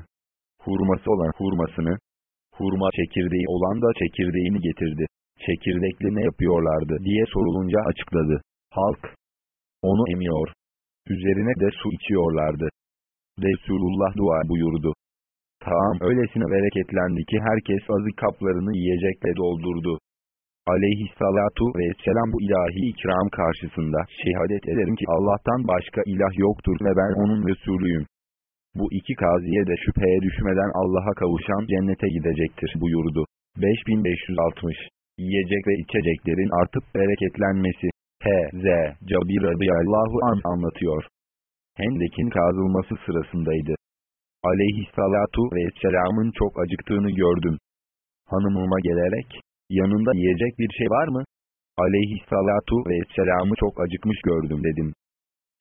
hurması olan hurmasını, hurma çekirdeği olan da çekirdeğini getirdi. Çekirdekli ne yapıyorlardı diye sorulunca açıkladı. Halk, onu emiyor. Üzerine de su içiyorlardı. Resulullah dua buyurdu. Taam öylesine bereketlendi ki herkes azı kaplarını yiyecekle doldurdu. Aleyhissalatu vesselam bu ilahi ikram karşısında şehadet ederim ki Allah'tan başka ilah yoktur ve ben onun Resulüyüm. Bu iki kaziye de şüpheye düşmeden Allah'a kavuşan cennete gidecektir buyurdu. 5560 Yiyecek ve içeceklerin artıp bereketlenmesi H.Z. Cabir radıyallahu an anlatıyor. Hendek'in kazılması sırasındaydı. Aleyhissalatu vesselamın çok acıktığını gördüm. Hanımıma gelerek, yanında yiyecek bir şey var mı? Aleyhissalatu vesselamı çok acıkmış gördüm dedim.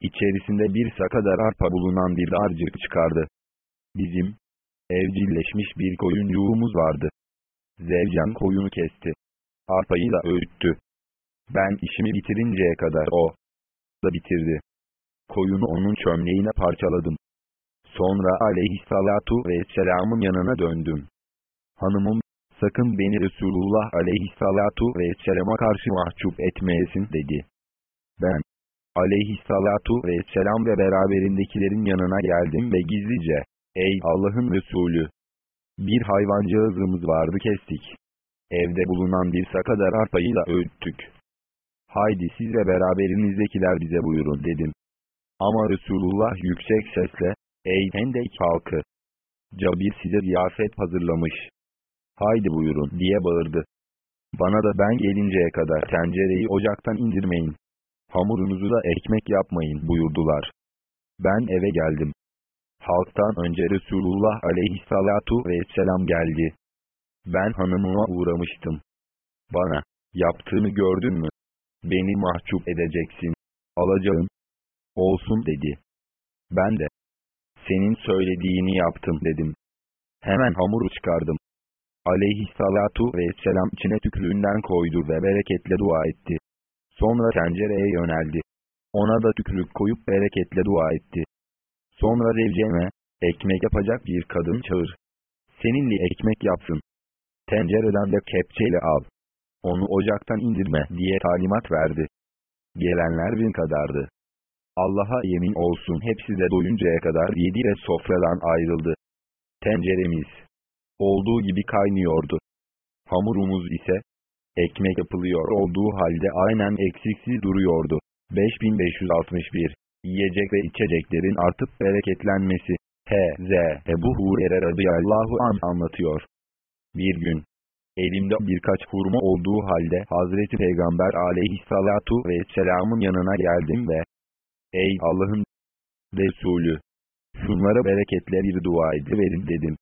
İçerisinde bir sakadar arpa bulunan bir darcık çıkardı. Bizim, evcilleşmiş bir koyuncuğumuz vardı. Zevcan koyunu kesti. Arpayı da öğüttü. Ben işimi bitirinceye kadar o da bitirdi. Koyunu onun çömleğine parçaladım. Sonra aleyhissalatu vesselamın yanına döndüm. Hanımım, sakın beni Resulullah aleyhissalatu vesselama karşı mahcup etmeyesin dedi. Ben, aleyhissalatu vesselam ve beraberindekilerin yanına geldim ve gizlice, ey Allah'ın Resulü! Bir hayvancağızımız vardı kestik. Evde bulunan bir sakadar arpayı da öğüttük. Haydi siz ve beraberinizdekiler bize buyurun dedim. Ama Resulullah yüksek sesle, ey Hendek halkı! Cabir size ziyafet hazırlamış. Haydi buyurun diye bağırdı. Bana da ben gelinceye kadar tencereyi ocaktan indirmeyin. Hamurunuzu da ekmek yapmayın buyurdular. Ben eve geldim. Halktan önce Resulullah aleyhissalatu vesselam geldi. Ben hanımıma uğramıştım. Bana, yaptığını gördün mü? Beni mahcup edeceksin. Alacağım. Olsun dedi. Ben de, senin söylediğini yaptım dedim. Hemen hamuru çıkardım. Aleyhissalatu vesselam içine tükrüğünden koydu ve bereketle dua etti. Sonra tencereye yöneldi. Ona da tükrük koyup bereketle dua etti. Sonra revceme, ekmek yapacak bir kadın çağır. Seninle ekmek yapsın. Tencereden de kepçeyle al. Onu ocaktan indirme diye talimat verdi. Gelenler bin kadardı. Allah'a yemin olsun hepsi de doyuncaya kadar yedi ve sofradan ayrıldı. Tenceremiz olduğu gibi kaynıyordu. Hamurumuz ise ekmek yapılıyor olduğu halde aynen eksiksiz duruyordu. 5561 Yiyecek ve içeceklerin artıp bereketlenmesi H.Z. Ebu Hurer'e radıyallahu an anlatıyor. Bir gün, elimde birkaç hurma olduğu halde Hazreti Peygamber aleyhissalatu vesselamın yanına geldim ve Ey Allah'ın Resulü! Şunlara bereketle bir dua ediverin dedim.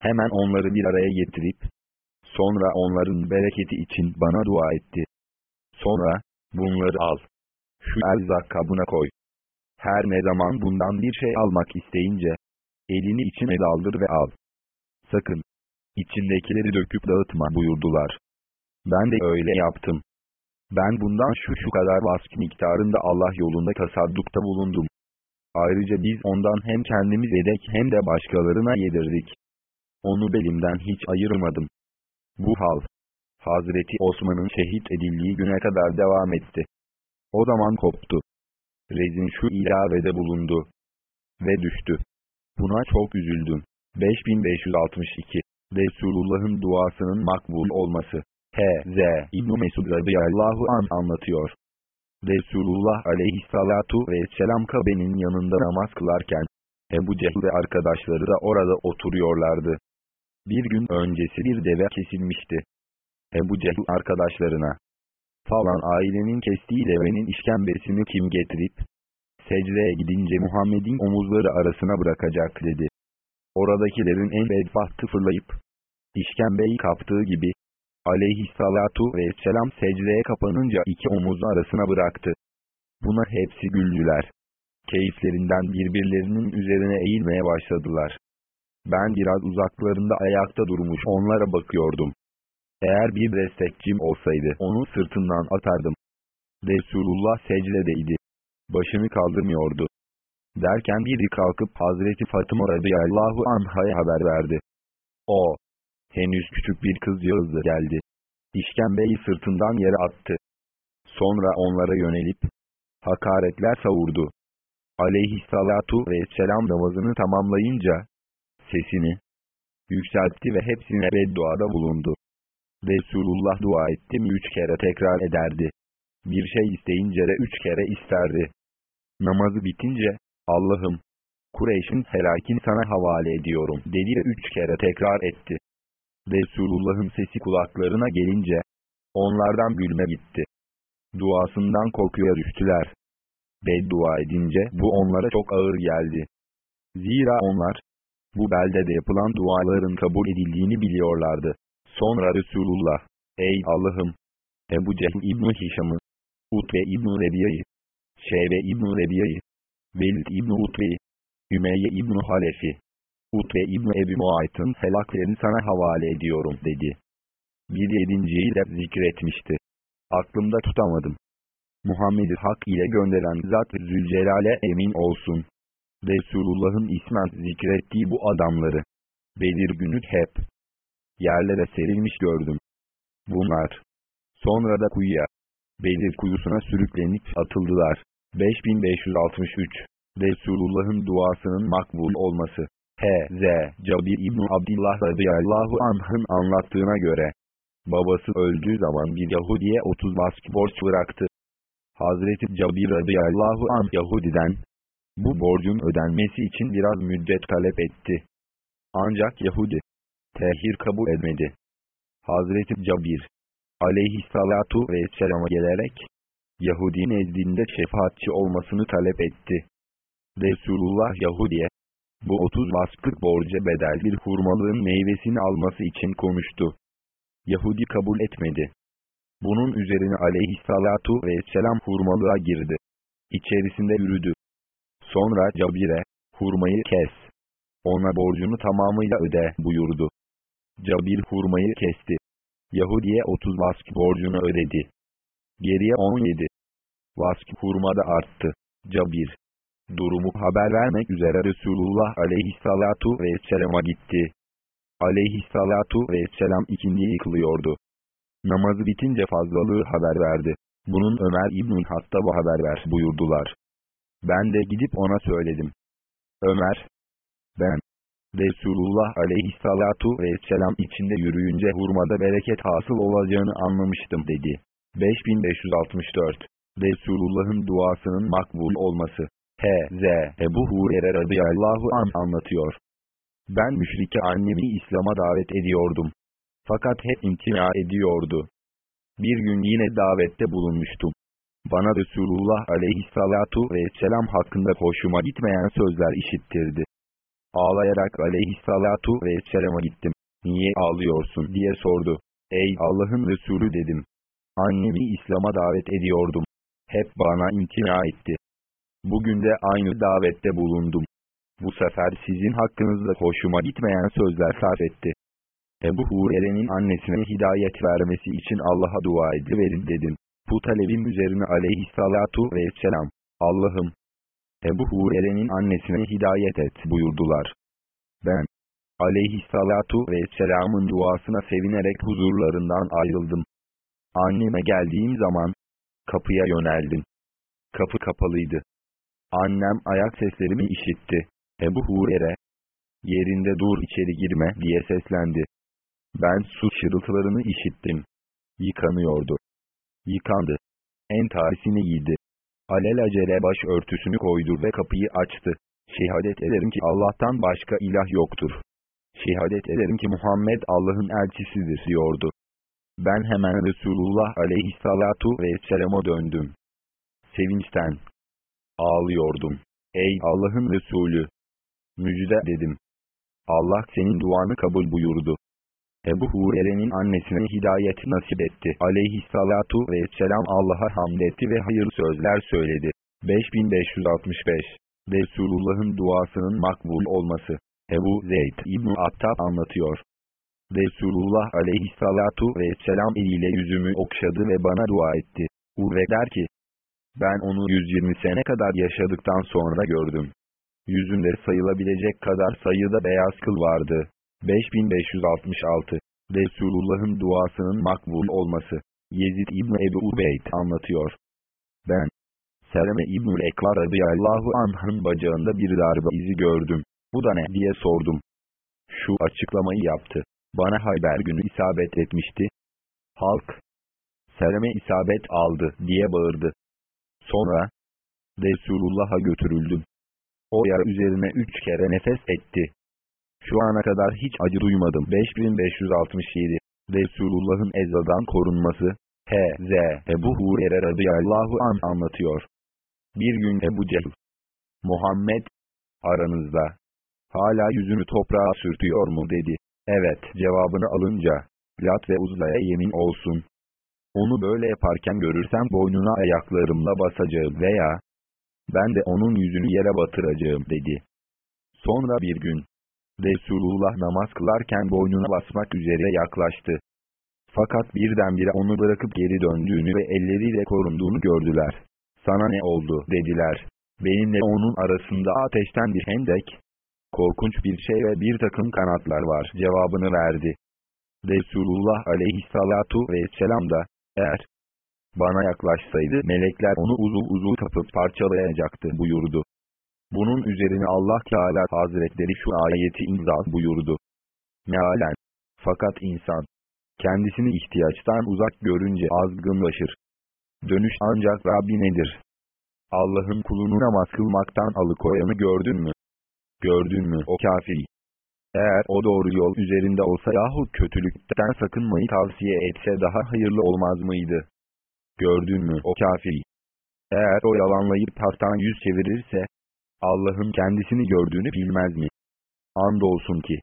Hemen onları bir araya getirip, sonra onların bereketi için bana dua etti. Sonra, bunları al. Şu erzak kabına koy. Her ne zaman bundan bir şey almak isteyince, elini içine daldır ve al. Sakın, içindekileri döküp dağıtma buyurdular. Ben de öyle yaptım. Ben bundan şu şu kadar vask miktarında Allah yolunda tasaddukta bulundum. Ayrıca biz ondan hem kendimiz yedek hem de başkalarına yedirdik. Onu belimden hiç ayırmadım. Bu hal, Hazreti Osman'ın şehit edildiği güne kadar devam etti. O zaman koptu. Rezin şu ilavede bulundu. Ve düştü. Buna çok üzüldüm. 5562 Resulullah'ın duasının makbul olması. H.Z. İbn-i Mesud radıyallahu an anlatıyor. Resulullah aleyhissalatu vesselam Kabe'nin yanında namaz kılarken, Ebu Cehil ve arkadaşları da orada oturuyorlardı. Bir gün öncesi bir deve kesilmişti. Ebu Cehil arkadaşlarına, falan ailenin kestiği devenin işkembesini kim getirip, secdeye gidince Muhammed'in omuzları arasına bırakacak dedi. Oradakilerin en bedbahtı fırlayıp, işkembeyi kaptığı gibi, aleyhissalatu vesselam secdeye kapanınca iki omuz arasına bıraktı. Buna hepsi güldüler. Keyiflerinden birbirlerinin üzerine eğilmeye başladılar. Ben biraz uzaklarında ayakta durmuş onlara bakıyordum. Eğer bir destekçim olsaydı onu sırtından atardım. Resulullah secdedeydi. Başını kaldırmıyordu. Derken biri kalkıp Hazreti Fatıma radıyallahu anh'a haber verdi. O, henüz küçük bir kız kızcağızı geldi. İşkembeyi sırtından yere attı. Sonra onlara yönelip, hakaretler savurdu. Aleyhissalatu vesselam namazını tamamlayınca, sesini yükseltti ve hepsine bedduada bulundu. Resulullah dua etti mi üç kere tekrar ederdi. Bir şey isteyince de üç kere isterdi. Namazı bitince, Allah'ım, Kureyş'in helakini sana havale ediyorum dedi ve üç kere tekrar etti. Resulullah'ın sesi kulaklarına gelince, onlardan gülme gitti. Duasından korkuya düştüler. Beddua edince bu onlara çok ağır geldi. Zira onlar, bu beldede yapılan duaların kabul edildiğini biliyorlardı. Sonra Resulullah, ey Allah'ım, Ebu Cehil İbn-i Hişam'ı, Utbe İbn-i Rebiya'yı, Şeybe İbn-i Rebiya'yı, Velid İbn-i Utbe'yi, Ümeyye İbn-i Halefi, Utbe İbn-i Ebi Muayt'ın helaklerini sana havale ediyorum dedi. Bir yedinciyi de zikretmişti. Aklımda tutamadım. Muhammed'i hak ile gönderen Zat Zülcelal'e emin olsun. Resulullah'ın ismen zikrettiği bu adamları, Bedir günü hep, yerlere serilmiş gördüm. Bunlar, sonra da kuyuya, Bedir kuyusuna sürüklenip atıldılar. 5563 Resulullah'ın duasının makbul olması H.Z. Cabir İbn Abdullah radıyallahu anh'ın anlattığına göre, babası öldüğü zaman bir Yahudi'ye 30 bask borç bıraktı. Hazreti Cabir radıyallahu anh Yahudi'den, bu borcun ödenmesi için biraz müddet talep etti. Ancak Yahudi, tehir kabul etmedi. Hazreti Cabir, aleyhissalatu vesselama gelerek, Yahudi nezdinde şefaatçi olmasını talep etti. Resulullah Yahudi'ye, bu 30 vaskık borca bedel bir hurmalığın meyvesini alması için konuştu. Yahudi kabul etmedi. Bunun üzerine aleyhissalatu vesselam hurmalığa girdi. İçerisinde yürüdü. Sonra Cabir'e, hurmayı kes. Ona borcunu tamamıyla öde buyurdu. Cabir hurmayı kesti. Yahudi'ye 30 vask borcunu ödedi. Geriye 17. Vask hurma da arttı. Cabir. Durumu haber vermek üzere Resulullah aleyhissalatu vesselama gitti. Aleyhissalatu vesselam ikindiyi yıkılıyordu. Namazı bitince fazlalığı haber verdi. Bunun Ömer İbnül Hattab'a haber ver buyurdular. Ben de gidip ona söyledim. Ömer, ben, Resulullah aleyhissalatu vesselam içinde yürüyünce hurmada bereket hasıl olacağını anlamıştım dedi. 5564 Resulullah'ın duasının makbul olması H.Z. Ebu Hurer'e radıyallahu an anlatıyor. Ben müşrike annemi İslam'a davet ediyordum. Fakat hep imtina ediyordu. Bir gün yine davette bulunmuştum. Bana Resulullah aleyhissalatu vesselam hakkında hoşuma gitmeyen sözler işittirdi. Ağlayarak aleyhissalatu vesselama gittim. Niye ağlıyorsun diye sordu. Ey Allah'ın Resulü dedim. Annemi İslam'a davet ediyordum. Hep bana imtina etti. Bugün de aynı davette bulundum. Bu sefer sizin hakkınızda hoşuma gitmeyen sözler sarf etti. Ebu Hurere'nin annesine hidayet vermesi için Allah'a dua ediverin dedim. Bu talebim üzerine aleyhissalatu vesselam, Allah'ım, Ebu Hurere'nin annesine hidayet et buyurdular. Ben, aleyhissalatu vesselamın duasına sevinerek huzurlarından ayrıldım. Anneme geldiğim zaman, kapıya yöneldim. Kapı kapalıydı. Annem ayak seslerimi işitti. Ebu Hurere, yerinde dur içeri girme diye seslendi. Ben su şırıltılarını işittim. Yıkanıyordu. Yıkandı. En tarisini giydi. Alelacele baş örtüsünü koydu ve kapıyı açtı. Şehadet ederim ki Allah'tan başka ilah yoktur. Şehadet ederim ki Muhammed Allah'ın elçisidir diyordu. Ben hemen Resulullah aleyhissalatu vesselama döndüm. Sevinçten. Ağlıyordum. Ey Allah'ın Resulü! Müjde dedim. Allah senin duanı kabul buyurdu. Ebu Hurere'nin annesine hidayet nasip etti. Aleyhissalatu vesselam Allah'a hamd etti ve hayır sözler söyledi. 5565 Resulullah'ın duasının makbul olması. Ebu Zeyd İbn Attab anlatıyor. Resulullah aleyhissalatu vesselam eliyle yüzümü okşadı ve bana dua etti. Urve der ki, ben onu 120 sene kadar yaşadıktan sonra gördüm. Yüzünde sayılabilecek kadar sayıda beyaz kıl vardı. 5566 Resulullah'ın duasının makbul olması Yezid İbni Ebu Ubeyd anlatıyor. Ben, Seleme İbnül Ekvar radıyallahu anh'ın bacağında bir darbe izi gördüm. Bu da ne diye sordum. Şu açıklamayı yaptı. Bana Hayber günü isabet etmişti. Halk, Seleme isabet aldı diye bağırdı. Sonra, Resulullah'a götürüldüm. O yer üzerine üç kere nefes etti. Şu ana kadar hiç acı duymadım. 5567 Resulullah'ın ezadan korunması H.Z. Ebu Hurer'e radıyallahu an anlatıyor. Bir gün Ebu Cehil Muhammed aranızda hala yüzünü toprağa sürtüyor mu dedi. Evet cevabını alınca Lat ve Uzda'ya yemin olsun. Onu böyle yaparken görürsem boynuna ayaklarımla basacağım veya ben de onun yüzünü yere batıracağım dedi. Sonra bir gün Resulullah namaz kılarken boynuna basmak üzere yaklaştı. Fakat birdenbire onu bırakıp geri döndüğünü ve elleriyle korunduğunu gördüler. Sana ne oldu dediler. Benimle onun arasında ateşten bir hendek, korkunç bir şey ve bir takım kanatlar var cevabını verdi. Resulullah aleyhissalatu vesselam da, eğer bana yaklaşsaydı melekler onu uzuv uzuv kapıp parçalayacaktı buyurdu. Bunun üzerine Allah Teala Hazretleri şu ayeti imza buyurdu. Mealen. Fakat insan, kendisini ihtiyaçtan uzak görünce azgınlaşır. Dönüş ancak Rabbinedir. Allah'ın kulunu namaz kılmaktan alıkoyanı gördün mü? Gördün mü o kafir? Eğer o doğru yol üzerinde olsa yahut kötülükten sakınmayı tavsiye etse daha hayırlı olmaz mıydı? Gördün mü o kafir? Eğer o yalanlayıp haktan yüz çevirirse, Allah'ın kendisini gördüğünü bilmez mi? Andolsun ki,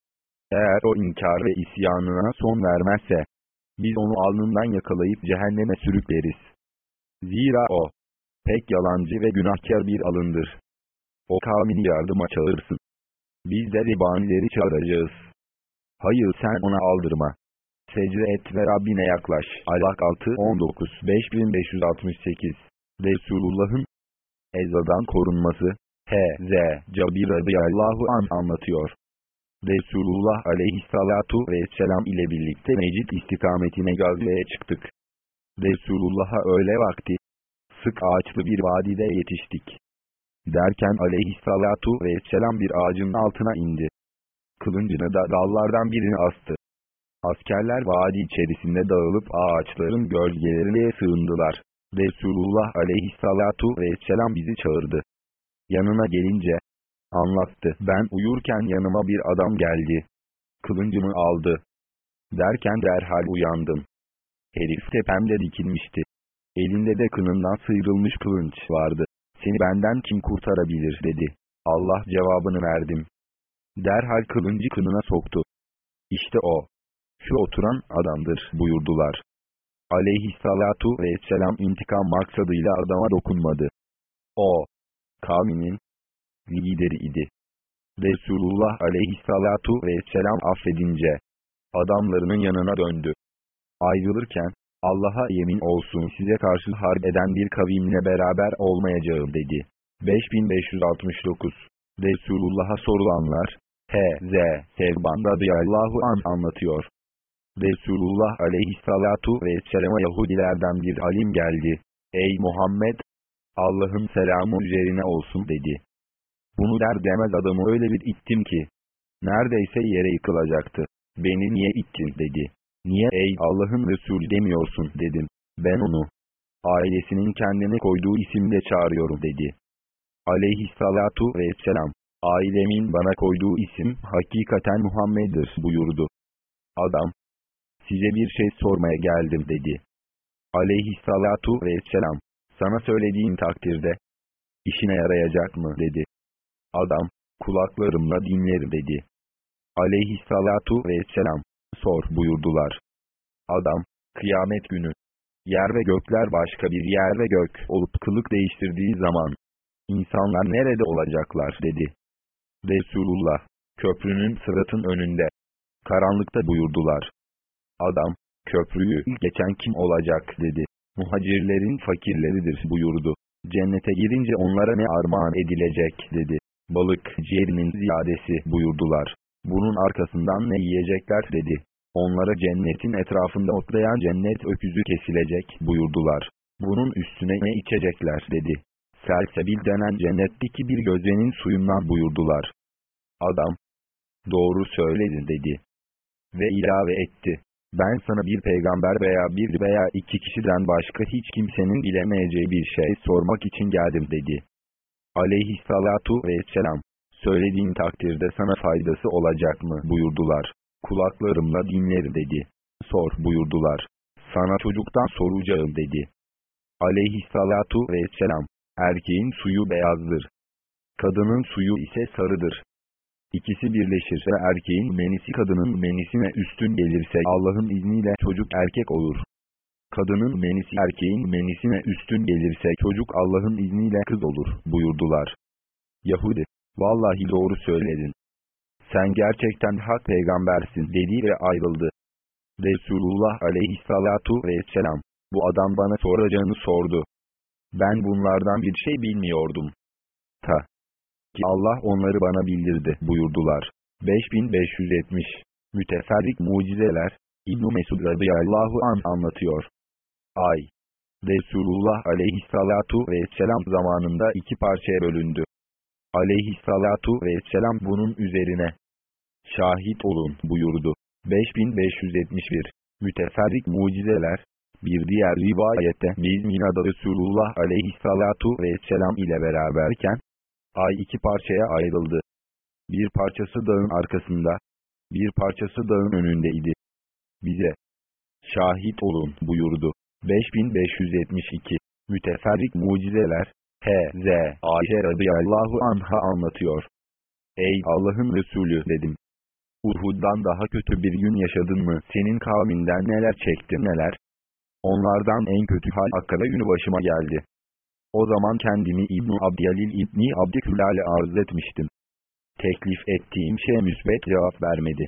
eğer o inkar ve isyanına son vermezse, biz onu alnından yakalayıp cehenneme sürükleriz. Zira o, pek yalancı ve günahkar bir alındır. O kavmini yardıma çağırsın. Biz de ribanileri çağıracağız. Hayır sen ona aldırma. Secde et ve Rabbine yaklaş. Alak 6 19 5568 Resulullah'ın Ezadan korunması H.Z. Cabir radıyallahu an anlatıyor. Resulullah aleyhissalatu vesselam ile birlikte Mecid istikametine gazveye çıktık. Resulullah'a öğle vakti, sık ağaçlı bir vadide yetiştik. Derken aleyhissalatu vesselam bir ağacın altına indi. Kılıncını da dallardan birini astı. Askerler vadi içerisinde dağılıp ağaçların gölgelerine sığındılar. Resulullah aleyhissalatu vesselam bizi çağırdı. Yanına gelince, anlattı. Ben uyurken yanıma bir adam geldi. Kılıncımı aldı. Derken derhal uyandım. Herif tepemde dikilmişti. Elinde de kınından sıyrılmış kılınç vardı. Seni benden kim kurtarabilir dedi. Allah cevabını verdim. Derhal kılıncı kınına soktu. İşte o. Şu oturan adamdır buyurdular. Aleyhissalatu vesselam intikam maksadıyla adama dokunmadı. O, kavminin lideri idi. Resulullah aleyhissalatu vesselam affedince, adamlarının yanına döndü. Ayrılırken, Allah'a yemin olsun size karşı harp eden bir kavimle beraber olmayacağım dedi. 5569 Resulullah'a sorulanlar, H.Z. Sevban radıyallahu an anlatıyor. Resulullah aleyhissalatu vesselam'a Yahudilerden bir alim geldi. Ey Muhammed! Allah'ın selamı üzerine olsun dedi. Bunu der demez adamı öyle bir ittim ki, neredeyse yere yıkılacaktı. Beni niye ittin dedi. Niye ey Allah'ın Resulü demiyorsun dedim. Ben onu, ailesinin kendine koyduğu isimle çağırıyorum dedi. Aleyhissalatu vesselam, ailemin bana koyduğu isim hakikaten Muhammed'dir buyurdu. Adam, size bir şey sormaya geldim dedi. Aleyhissalatu vesselam, sana söylediğim takdirde, işine yarayacak mı dedi. Adam, kulaklarımla dinlerim dedi. Aleyhissalatu vesselam, sor buyurdular. Adam, kıyamet günü, yer ve gökler başka bir yer ve gök olup kılık değiştirdiği zaman, insanlar nerede olacaklar dedi. Resulullah, köprünün sıratın önünde, karanlıkta buyurdular. Adam, köprüyü ilk geçen kim olacak dedi. Muhacirlerin fakirleridir buyurdu. Cennete girince onlara ne armağan edilecek dedi. Balık ciğerinin ziyadesi buyurdular. Bunun arkasından ne yiyecekler dedi. Onlara cennetin etrafında otlayan cennet öküzü kesilecek buyurdular. Bunun üstüne ne içecekler dedi. Selsebil denen cennetteki bir gözenin suyundan buyurdular. Adam, doğru söyledin dedi. Ve ilave etti. Ben sana bir peygamber veya bir veya iki kişiden başka hiç kimsenin bilemeyeceği bir şey sormak için geldim dedi. Aleyhissalatu vesselam, söylediğin takdirde sana faydası olacak mı buyurdular. Kulaklarımla dinler dedi. Sor buyurdular. Sana çocuktan soracağım dedi. Aleyhissalatu vesselam, erkeğin suyu beyazdır. Kadının suyu ise sarıdır. İkisi birleşir ve erkeğin menisi kadının menisine üstün gelirse Allah'ın izniyle çocuk erkek olur. Kadının menisi erkeğin menisine üstün gelirse çocuk Allah'ın izniyle kız olur buyurdular. Yahudi, vallahi doğru söyledin. Sen gerçekten hak peygambersin dedi ve ayrıldı. Resulullah aleyhissalatu vesselam, bu adam bana soracağını sordu. Ben bunlardan bir şey bilmiyordum. Ta ki Allah onları bana bildirdi buyurdular. 5570 Müteferrik mucizeler İbn-i Mesud radıyallahu an anlatıyor. Ay Resulullah aleyhissalatu vesselam zamanında iki parçaya bölündü. Aleyhissalatu vesselam bunun üzerine şahit olun buyurdu. 5571 Müteferrik mucizeler bir diğer rivayette biz Mina'da Resulullah aleyhissalatu vesselam ile beraberken Ay iki parçaya ayrıldı. Bir parçası dağın arkasında, bir parçası dağın önündeydi. Bize, şahit olun buyurdu. 5572 Müteferrik mucizeler, H.Z. Ayşe radıyallahu anha anlatıyor. Ey Allah'ın Resulü dedim. Uhud'dan daha kötü bir gün yaşadın mı? Senin kavminden neler çektin neler? Onlardan en kötü hal Akkara günü başıma geldi. O zaman kendimi İbn-i Abdiyalil İbni Abdikülal'e arz etmiştim. Teklif ettiğim şeye müsbet cevap vermedi.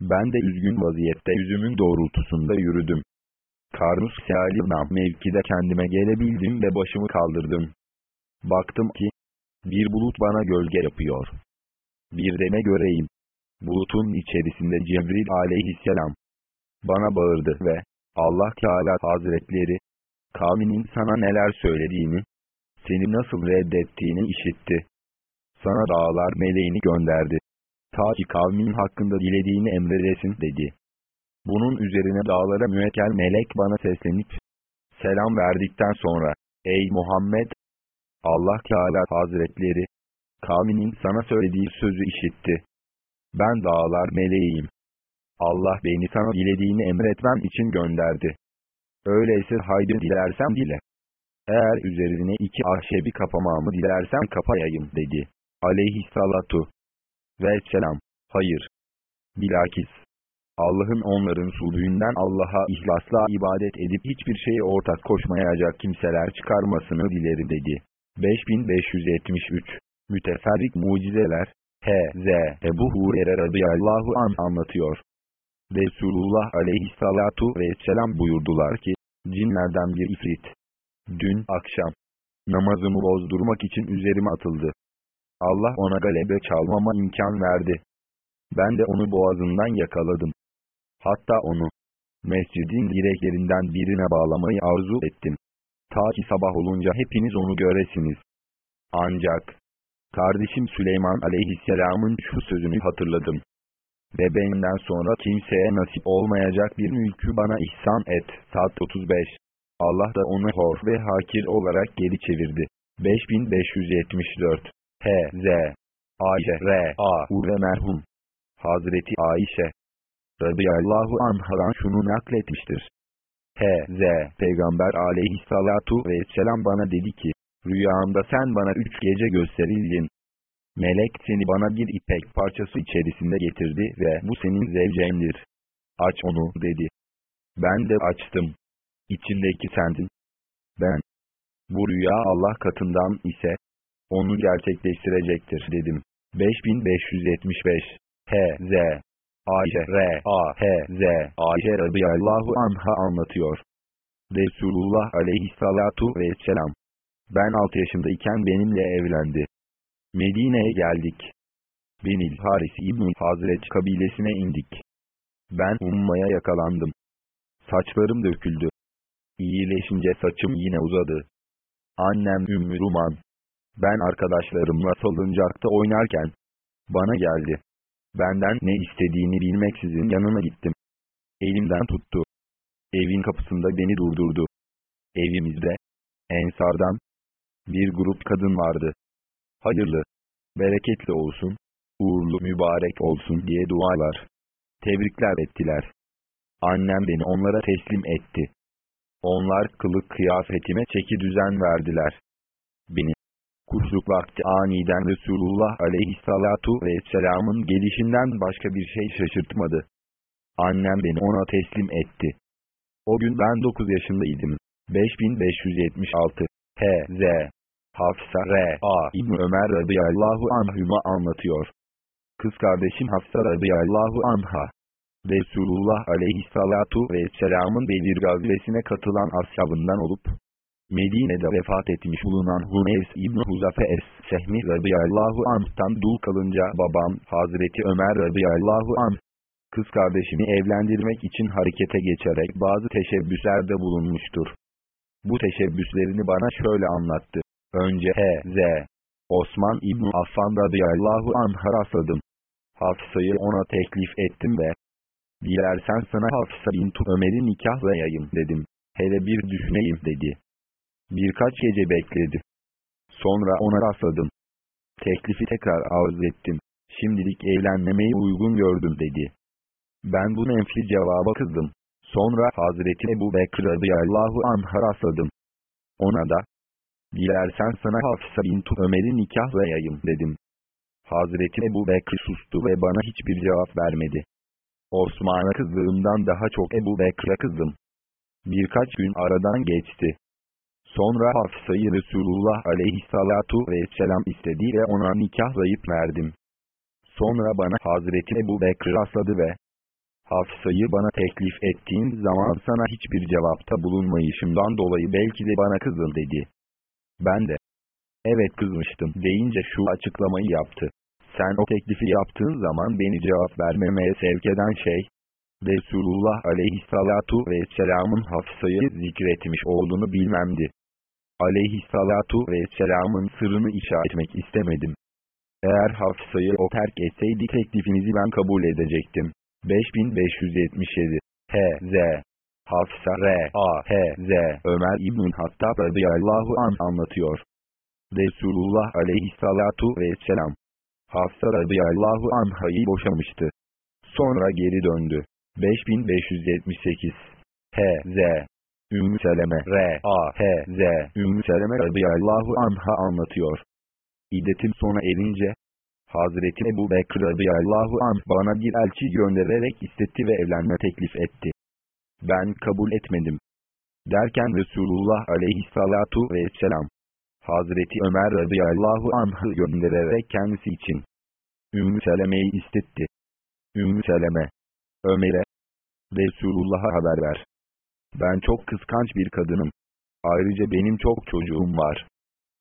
Ben de üzgün vaziyette yüzümün doğrultusunda yürüdüm. Karnus Sealimnam mevkide kendime gelebildim ve başımı kaldırdım. Baktım ki, bir bulut bana gölge yapıyor. Bir de ne göreyim. Bulutun içerisinde Cebril aleyhisselam bana bağırdı ve Allah Teala Hazretleri, kavminin sana neler söylediğini, seni nasıl reddettiğini işitti. Sana dağlar meleğini gönderdi. Ta ki kavmin hakkında dilediğini emredesin dedi. Bunun üzerine dağlara müekkel melek bana seslenip, selam verdikten sonra, ey Muhammed, Allah Teala Hazretleri, kavminin sana söylediği sözü işitti. Ben dağlar meleğiyim. Allah beni sana dilediğini emretmem için gönderdi. Öyleyse haydi dilersen dile. Eğer üzerine iki ahşebi kapamamı dilersen kapayayım dedi. Aleyhissalatu vesselam. Hayır. Bilakis. Allah'ın onların sulhünden Allah'a ihlasla ibadet edip hiçbir şeye ortak koşmayacak kimseler çıkarmasını dilerim dedi. 5573 Müteferrik Mucizeler H.Z. Ebu Hurer'e radıyallahu an anlatıyor. Resulullah aleyhissalatu vesselam buyurdular ki, cinlerden bir ifrit. Dün akşam, namazımı bozdurmak için üzerime atıldı. Allah ona galebe çalmama imkan verdi. Ben de onu boğazından yakaladım. Hatta onu, mescidin direklerinden birine bağlamayı arzu ettim. Ta ki sabah olunca hepiniz onu göresiniz. Ancak, kardeşim Süleyman aleyhisselamın şu sözünü hatırladım. Ve benden sonra kimseye nasip olmayacak bir mülkü bana ihsan et. Saat 35. Allah da onu hor ve hakir olarak geri çevirdi. 5574 H.Z. Ayşe R.A. ve merhum. Hazreti Ayşe radıyallahu anhadan şunu nakletmiştir. H.Z. Peygamber aleyhissalatu vesselam bana dedi ki, rüyamda sen bana üç gece gösterildin. Melek seni bana bir ipek parçası içerisinde getirdi ve bu senin zevcendir. Aç onu dedi. Ben de açtım. İçindeki sendin. Ben. Bu rüya Allah katından ise onu gerçekleştirecektir dedim. 5575 H.Z. Ayşe R.A. H.Z. Ayşe radıyallahu anha anlatıyor. Resulullah aleyhissalatu vesselam. Ben 6 yaşındayken benimle evlendi. Medine'ye geldik. Benil Haris İbn Hazret kabilesine indik. Ben ummaya yakalandım. Saçlarım döküldü. İyileşince saçım yine uzadı. Annem Ümmü Ruman. Ben arkadaşlarımla salıncakta oynarken, bana geldi. Benden ne istediğini bilmeksizin yanına gittim. Elimden tuttu. Evin kapısında beni durdurdu. Evimizde, Ensardan, bir grup kadın vardı. Hayırlı, bereketli olsun, uğurlu mübarek olsun diye dualar, tebrikler ettiler. Annem beni onlara teslim etti. Onlar kılık kıyafetime çeki düzen verdiler. Beni, kuşluk vakti aniden Resulullah aleyhissalatu vesselamın gelişinden başka bir şey şaşırtmadı. Annem beni ona teslim etti. O gün ben 9 yaşındaydım. 5576 H.Z. Hafsa R.A. İbn Ömer radıyallahu anhüma anlatıyor. Kız kardeşim Hafsa radıyallahu anha. Resulullah aleyhissalatu vesselamın Bedir gazvesine katılan ashabından olup, Medine'de vefat etmiş bulunan Huneys İbn Huzafe Es-Sehmi radıyallahu anh'tan dul kalınca babam Hazreti Ömer radıyallahu anh, kız kardeşimi evlendirmek için harekete geçerek bazı teşebbüslerde bulunmuştur. Bu teşebbüslerini bana şöyle anlattı. Önce H.Z. Osman İbn Affan radıyallahu anh'a rastladım. Hafsa'yı ona teklif ettim ve Dilersen sana Hafsa bint Ömer'i nikahlayayım dedim. Hele bir düşüneyim dedi. Birkaç gece bekledi. Sonra ona rastladım. Teklifi tekrar arz ettim. Şimdilik evlenmemeyi uygun gördüm dedi. Ben bu menfi cevaba kızdım. Sonra Hazreti Ebu Bekir radıyallahu anh'a rastladım. Ona da, dilersen sana Hafsa bint Ömer'i nikahlayayım dedim. Hazreti Ebu Bekir sustu ve bana hiçbir cevap vermedi. Osman'a kızdığımdan daha çok Ebu Bekir'e kızdım. Birkaç gün aradan geçti. Sonra Hafsa'yı Resulullah aleyhissalatu vesselam istedi ve ona nikahlayıp verdim. Sonra bana Hazreti Ebu Bekir rastladı ve Hafsa'yı bana teklif ettiğin zaman sana hiçbir cevapta bulunmayışımdan dolayı belki de bana kızıl dedi. Ben de evet kızmıştım deyince şu açıklamayı yaptı. Sen o teklifi yaptığın zaman beni cevap vermemeye sevk eden şey, Resulullah aleyhissalatu vesselamın Hafsa'yı zikretmiş olduğunu bilmemdi. Aleyhissalatu vesselamın sırrını işa etmek istemedim. Eğer Hafsa'yı o terk etseydi teklifinizi ben kabul edecektim. 5577 H.Z. Hafsa R.A. H.Z. Ömer İbn Hattab radıyallahu an anlatıyor. Resulullah aleyhissalatu vesselam Hafsa radıyallahu anhayı boşamıştı. Sonra geri döndü. 5578 H.Z. Ümmü Seleme R.A.H.Z. Ümmü Seleme radıyallahu anha anlatıyor. İddetim sona erince, Hazreti Ebu Bekir radıyallahu anh bana bir elçi göndererek istetti ve evlenme teklif etti. Ben kabul etmedim. Derken Resulullah aleyhissalatu vesselam, Hazreti Ömer radıyallahu anh'ı göndererek kendisi için Ümmü Seleme'yi istetti. Ümmü Seleme, Ömer'e, Resulullah'a haber ver. Ben çok kıskanç bir kadınım. Ayrıca benim çok çocuğum var.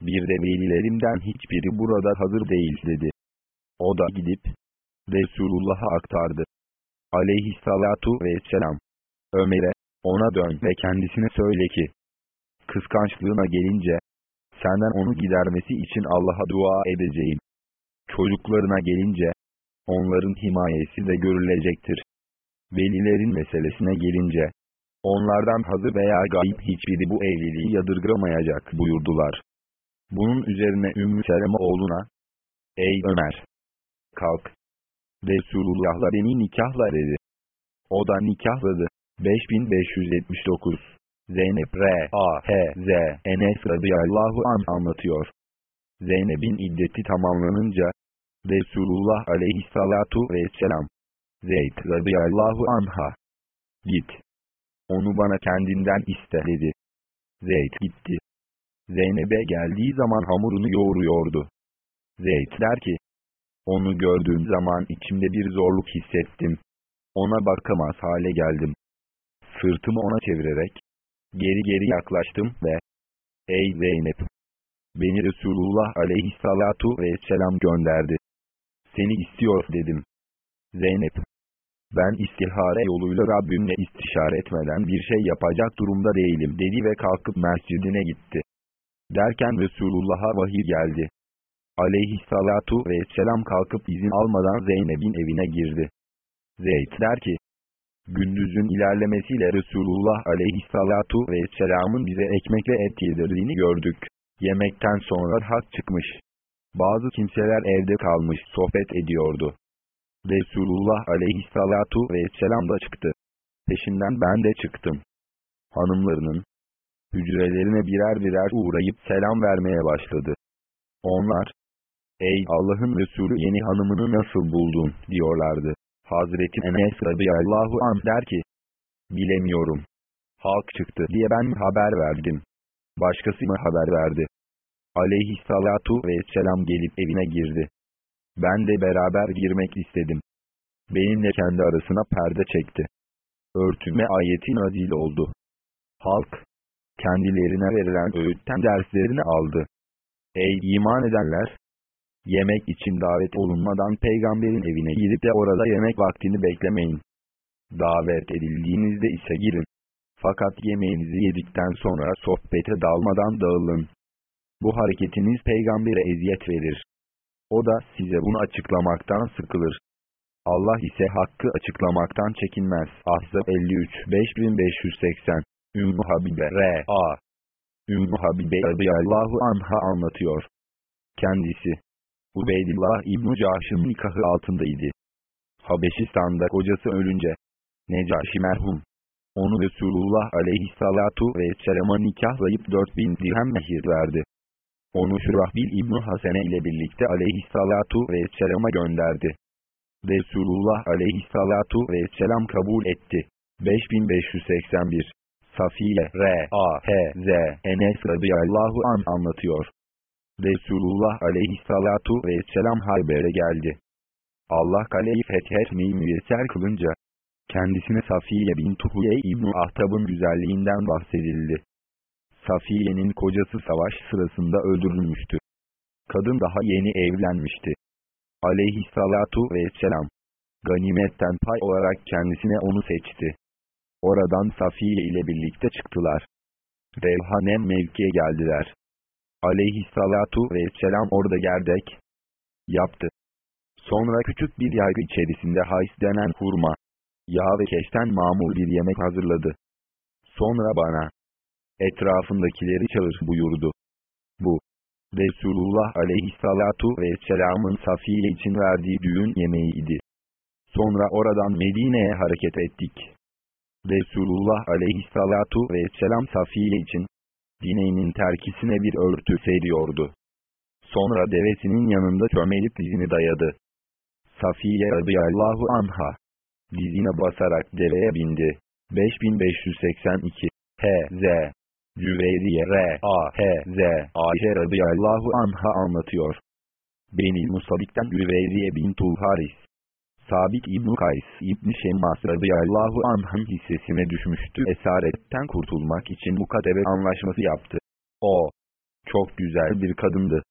Bir de velilerimden hiçbiri burada hazır değil dedi. O da gidip Resulullah'a aktardı. Aleyhissalatu vesselam. Ömer'e, ona dön ve kendisine söyle ki, kıskançlığına gelince, senden onu gidermesi için Allah'a dua edeceğim. Çocuklarına gelince, onların himayesi de görülecektir. Velilerin meselesine gelince, onlardan hazır veya gayip hiçbiri bu evliliği yadırgamayacak buyurdular. Bunun üzerine Ümmü Seleme oğluna, Ey Ömer! Kalk! Resulullah'la beni nikahla dedi. O da nikahladı. 5579 Zeynep R.A.H.Z. Enes radıyallahu an anlatıyor. Zeynep'in iddeti tamamlanınca, Resulullah aleyhissalatu vesselam, Zeyd radıyallahu anha, git. Onu bana kendinden iste dedi. Zeyd gitti. Zeynep'e geldiği zaman hamurunu yoğuruyordu. Zeyd der ki, onu gördüğüm zaman içimde bir zorluk hissettim. Ona bakamaz hale geldim. Sırtımı ona çevirerek, geri geri yaklaştım ve, Ey Zeynep! Beni Resulullah aleyhissalatu vesselam gönderdi. Seni istiyor dedim. Zeynep! Ben istihare yoluyla Rabbimle istişare etmeden bir şey yapacak durumda değilim dedi ve kalkıp mescidine gitti. Derken Resulullah'a vahiy geldi. Aleyhissalatu vesselam kalkıp izin almadan Zeynep'in evine girdi. Zeyd der ki, Gündüzün ilerlemesiyle Resulullah aleyhissalatu vesselamın bize ekmek ve et yedirdiğini gördük. Yemekten sonra hak çıkmış. Bazı kimseler evde kalmış sohbet ediyordu. Resulullah aleyhissalatu vesselam da çıktı. Peşinden ben de çıktım. Hanımlarının hücrelerine birer birer uğrayıp selam vermeye başladı. Onlar, ey Allah'ın Resulü yeni hanımını nasıl buldun diyorlardı. Hazreti Enes radıyallahu anh der ki, bilemiyorum. Halk çıktı diye ben haber verdim. Başkası mı haber verdi? Aleyhissalatu vesselam gelip evine girdi. Ben de beraber girmek istedim. Benimle kendi arasına perde çekti. Örtünme ayeti nazil oldu. Halk, kendilerine verilen öğütten derslerini aldı. Ey iman edenler! Yemek için davet olunmadan peygamberin evine gidip de orada yemek vaktini beklemeyin. Davet edildiğinizde ise girin. Fakat yemeğinizi yedikten sonra sohbete dalmadan dağılın. Bu hareketiniz peygambere eziyet verir. O da size bunu açıklamaktan sıkılır. Allah ise hakkı açıklamaktan çekinmez. Ahzab 53 5580 Ümmü Habibe R.A. Ümmü Habibe radıyallahu anha anlatıyor. Kendisi, Ubeydillah İbn-i Caş'ın nikahı altındaydı. Habeşistan'da kocası ölünce, Necaşi merhum, Onu Resulullah aleyhissalatu vesselama nikahlayıp 4000 dirhem mehir verdi. Onu Şurahbil İbni Hasene ile birlikte aleyhissalatu vesselama gönderdi. Resulullah aleyhissalatu vesselam kabul etti. 5581 Safiye R.A.H.Z. Enes radıyallahu an anlatıyor. Resulullah aleyhissalatu vesselam Hayber'e geldi. Allah kaleyi fethetmeyi müyesser kılınca, kendisine Safiye bin Tuhye İbni Ahtab'ın güzelliğinden bahsedildi. Safiye'nin kocası savaş sırasında öldürülmüştü. Kadın daha yeni evlenmişti. Aleyhissalatu vesselam, ganimetten pay olarak kendisine onu seçti. Oradan Safiye ile birlikte çıktılar. Revhanem mevkiye geldiler. Aleyhissalatu vesselam orada gerdek yaptı. Sonra küçük bir yaygı içerisinde hays denen hurma, yağ ve keşten mamul bir yemek hazırladı. Sonra bana, etrafındakileri çağır buyurdu. Bu, Resulullah aleyhissalatu vesselamın Safiye için verdiği düğün yemeğiydi. Sonra oradan Medine'ye hareket ettik. Resulullah aleyhissalatu vesselam Safiye için, dineğinin terkisine bir örtü seriyordu. Sonra devesinin yanında çömelip dizini dayadı. Safiye radıyallahu anha. Dizine basarak deveye bindi. 5582 H.Z. Cüveyriye R.A.H.Z. Ayşe radıyallahu anha anlatıyor. Beni Musabik'ten Cüveyriye bin Tulharis. Sabit İbn Kays İbn Şemmas radıyallahu anh'ın hissesine düşmüştü. Esaretten kurtulmak için mukadebe anlaşması yaptı. O, çok güzel bir kadındı.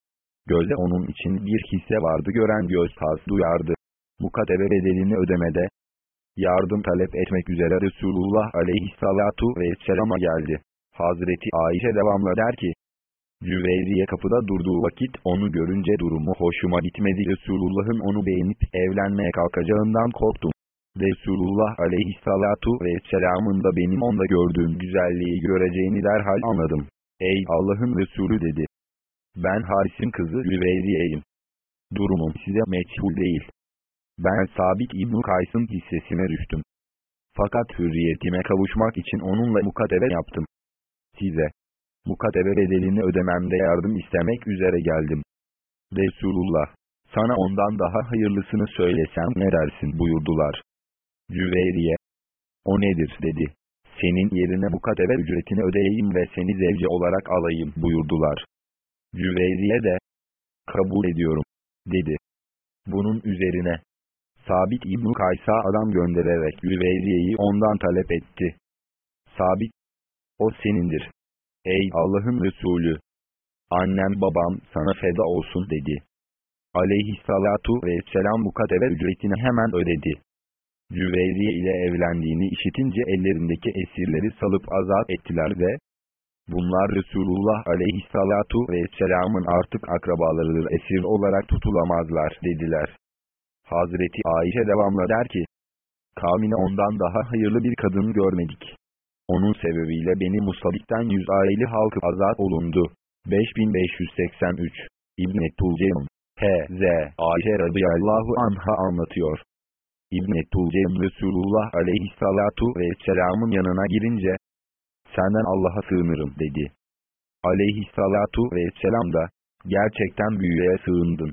Gözde onun için bir hisse vardı gören göz haz duyardı. Mukadebe bedelini ödemede, yardım talep etmek üzere Resulullah aleyhissalatu vesselama geldi. Hazreti Ayşe devamla der ki, Cüveyriye kapıda durduğu vakit onu görünce durumu hoşuma gitmedi. Resulullah'ın onu beğenip evlenmeye kalkacağından korktum. Resulullah aleyhissalatu vesselamın da benim onda gördüğüm güzelliği göreceğini derhal anladım. Ey Allah'ın Resulü dedi. Ben Haris'in kızı Cüveyriye'yim. Durumum size meçhul değil. Ben Sabit İbn Kays'ın hissesine düştüm. Fakat hürriyetime kavuşmak için onunla mukadebe yaptım. Size, mukadebe bedelini ödememde yardım istemek üzere geldim. Resulullah, sana ondan daha hayırlısını söylesem ne dersin buyurdular. Cüveyriye, o nedir dedi. Senin yerine mukadebe ücretini ödeyeyim ve seni zevce olarak alayım buyurdular. Cüveyriye de, kabul ediyorum, dedi. Bunun üzerine, Sabit İbn Kays'a adam göndererek Cüveyriye'yi ondan talep etti. Sabit, o senindir. Ey Allah'ın Resulü! Annem babam sana feda olsun dedi. Aleyhissalatu vesselam mukadebe ücretini hemen ödedi. Cüveyriye ile evlendiğini işitince ellerindeki esirleri salıp azat ettiler ve bunlar Resulullah aleyhissalatu vesselamın artık akrabalarıdır esir olarak tutulamazlar dediler. Hazreti Ayşe devamla der ki, kavmine ondan daha hayırlı bir kadın görmedik. Onun sebebiyle beni Musabik'ten yüz aile halkı azat olundu. 5583 İbn-i Tulceym H.Z. Ayşe radıyallahu anha anlatıyor. İbn-i Tulceym Resulullah aleyhissalatu vesselamın yanına girince, senden Allah'a sığınırım dedi. Aleyhissalatu vesselam da, gerçekten büyüğe sığındın.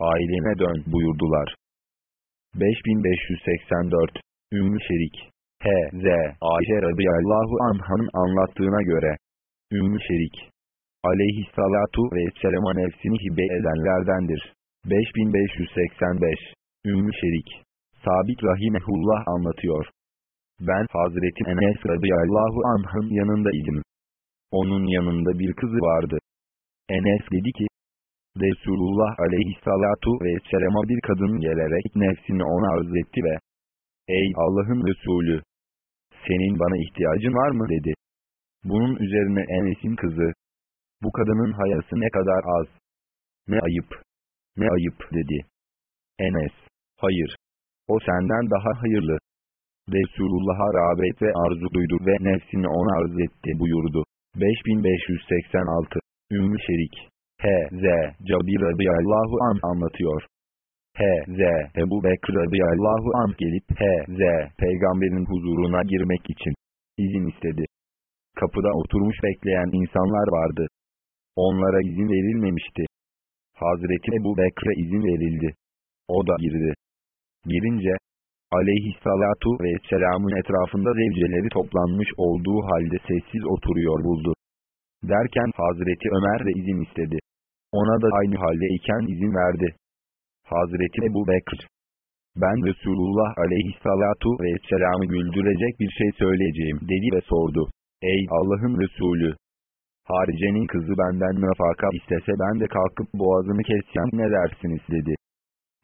Ailene dön buyurdular. 5584 Ümmü Şerik H.Z. Ayşe radıyallahu anhanın anlattığına göre, Ümmü Şerik, aleyhissalatu vesselama nefsini hibe edenlerdendir. 5585 Ümmü Şerik, Sabit Rahimehullah anlatıyor. Ben Hazreti Enes radıyallahu anh'ın yanındaydım. Onun yanında bir kızı vardı. Enes dedi ki, Resulullah aleyhissalatu vesselama bir kadın gelerek nefsini ona arz etti ve, Ey Allah'ın Resulü! Senin bana ihtiyacın var mı dedi. Bunun üzerine Enes'in kızı, bu kadının hayası ne kadar az. Ne ayıp, ne ayıp dedi. Enes, hayır, o senden daha hayırlı. Resulullah'a rağbet ve arzu duydu ve nefsini ona arz etti buyurdu. 5586 Ümmü Şerik H.Z. Cabir radıyallahu an anlatıyor. H.Z. Ebu Bekir radıyallahu anh gelip H.Z. Peygamberin huzuruna girmek için İzin istedi. Kapıda oturmuş bekleyen insanlar vardı. Onlara izin verilmemişti. Hazreti Ebu Bekre izin verildi. O da girdi. Girince, aleyhissalatu vesselamın etrafında zevceleri toplanmış olduğu halde sessiz oturuyor buldu. Derken Hazreti Ömer de izin istedi. Ona da aynı halde iken izin verdi. Hazreti Ebu Bekr, ben Resulullah aleyhissalatu vesselam'ı güldürecek bir şey söyleyeceğim dedi ve sordu. Ey Allah'ın Resulü! Harice'nin kızı benden nafaka istese ben de kalkıp boğazını kessem ne dersiniz dedi.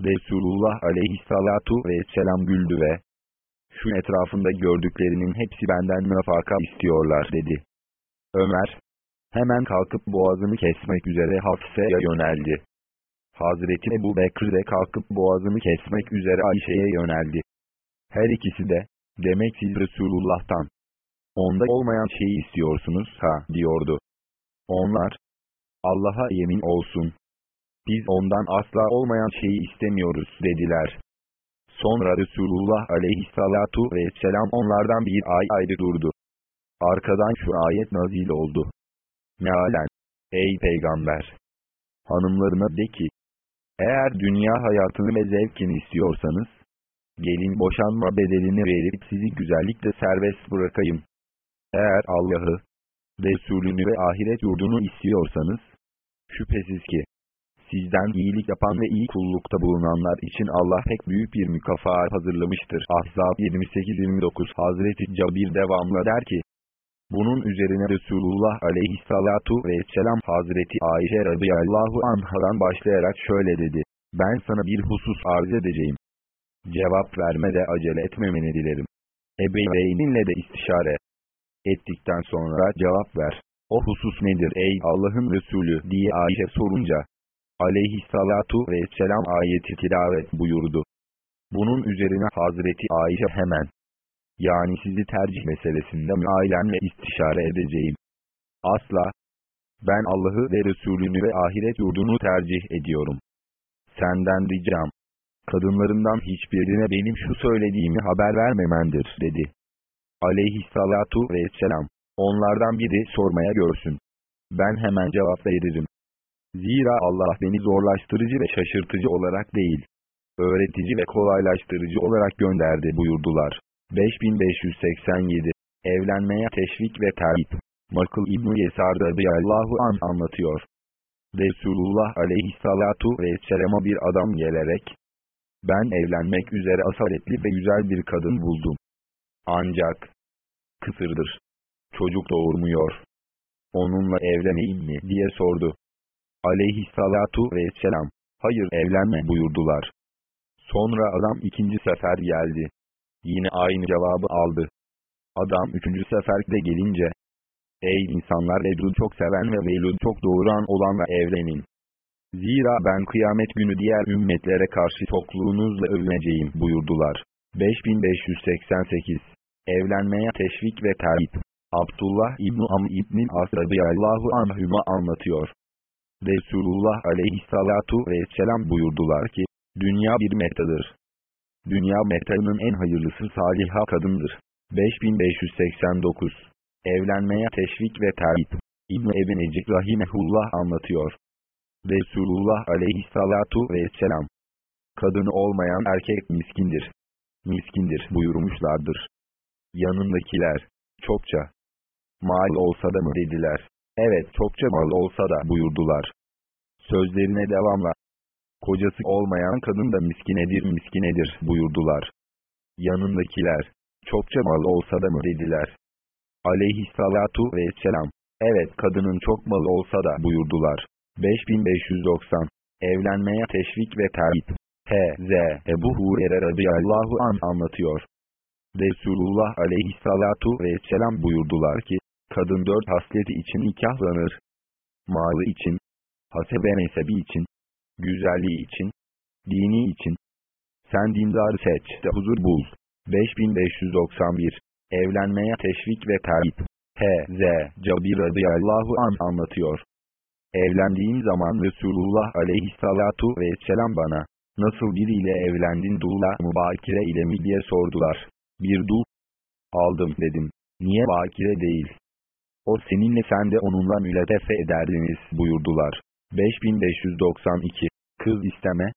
Resulullah aleyhissalatu vesselam güldü ve şu etrafında gördüklerinin hepsi benden nafaka istiyorlar dedi. Ömer, hemen kalkıp boğazını kesmek üzere Hafsa'ya yöneldi. Hazreti Ebu Bekir de kalkıp boğazını kesmek üzere Ayşe'ye yöneldi. Her ikisi de, demek siz Resulullah'tan, onda olmayan şeyi istiyorsunuz ha, diyordu. Onlar, Allah'a yemin olsun, biz ondan asla olmayan şeyi istemiyoruz dediler. Sonra Resulullah aleyhissalatu vesselam onlardan bir ay ayrı durdu. Arkadan şu ayet nazil oldu. Mealen, ey peygamber! Hanımlarına de ki, eğer dünya hayatını ve zevkini istiyorsanız, gelin boşanma bedelini verip sizi güzellikle serbest bırakayım. Eğer Allah'ı, Resulünü ve ahiret yurdunu istiyorsanız, şüphesiz ki, Sizden iyilik yapan ve iyi kullukta bulunanlar için Allah pek büyük bir mükafat hazırlamıştır. Ahzab 28-29 Hazreti Cabir devamlı der ki, bunun üzerine Resulullah aleyhissalatu vesselam Hazreti Ayşe radıyallahu anhadan başlayarak şöyle dedi. Ben sana bir husus arz edeceğim. Cevap vermede acele etmemeni dilerim. Ebeveyninle de istişare ettikten sonra cevap ver. O husus nedir ey Allah'ın Resulü diye Ayşe sorunca, aleyhissalatu vesselam ayeti tilavet buyurdu. Bunun üzerine Hazreti Ayşe hemen, yani sizi tercih meselesinde ailemle istişare edeceğim. Asla, ben Allah'ı ve Resulünü ve ahiret yurdunu tercih ediyorum. Senden ricam, kadınlarından hiçbirine benim şu söylediğimi haber vermemendir dedi. Aleyhissalatu vesselam, onlardan biri sormaya görsün. Ben hemen cevap veririm. Zira Allah beni zorlaştırıcı ve şaşırtıcı olarak değil, öğretici ve kolaylaştırıcı olarak gönderdi buyurdular. 5587 Evlenmeye teşvik ve terhip Makıl İbn-i Yesar radıyallahu an anlatıyor. Resulullah aleyhissalatu vesselam'a bir adam gelerek, ben evlenmek üzere asaletli ve güzel bir kadın buldum. Ancak, kısırdır. Çocuk doğurmuyor. Onunla evleneyim mi diye sordu aleyhissalatu vesselam, hayır evlenme buyurdular. Sonra adam ikinci sefer geldi. Yine aynı cevabı aldı. Adam üçüncü seferde gelince, Ey insanlar Velud çok seven ve Velud çok doğuran olanla evlenin. Zira ben kıyamet günü diğer ümmetlere karşı tokluğunuzla övüneceğim buyurdular. 5588 Evlenmeye teşvik ve terhip Abdullah İbni Am İbni As radıyallahu anhüma anlatıyor. Resulullah aleyhissalatu vesselam buyurdular ki, dünya bir metadır. Dünya metanın en hayırlısı saliha kadındır. 5589 Evlenmeye teşvik ve terhip İbn-i Ebi Necik Rahimehullah anlatıyor. Resulullah aleyhissalatu vesselam Kadını olmayan erkek miskindir. Miskindir buyurmuşlardır. Yanındakiler, çokça, mal olsa da mı dediler. Evet çokça mal olsa da buyurdular. Sözlerine devamla. Kocası olmayan kadın da miskinedir miskinedir buyurdular. Yanındakiler, çokça mal olsa da mı dediler. Aleyhissalatu vesselam, evet kadının çok mal olsa da buyurdular. 5590, evlenmeye teşvik ve terhip. H.Z. Ebu Hurer'e radıyallahu an anlatıyor. Resulullah aleyhissalatu vesselam buyurdular ki, Kadın dört hasleti için nikahlanır. Malı için, hasebe nesebi için, güzelliği için, dini için. Sen dindarı seç de huzur bul. 5591 Evlenmeye teşvik ve terhip. H.Z. Cabir radıyallahu an anlatıyor. Evlendiğim zaman Resulullah aleyhissalatu vesselam bana, nasıl biriyle evlendin dula mübakire ile mi diye sordular. Bir dul aldım dedim. Niye bakire değil? O seninle sen de onunla mületefe ederdiniz buyurdular. 5592 Kız isteme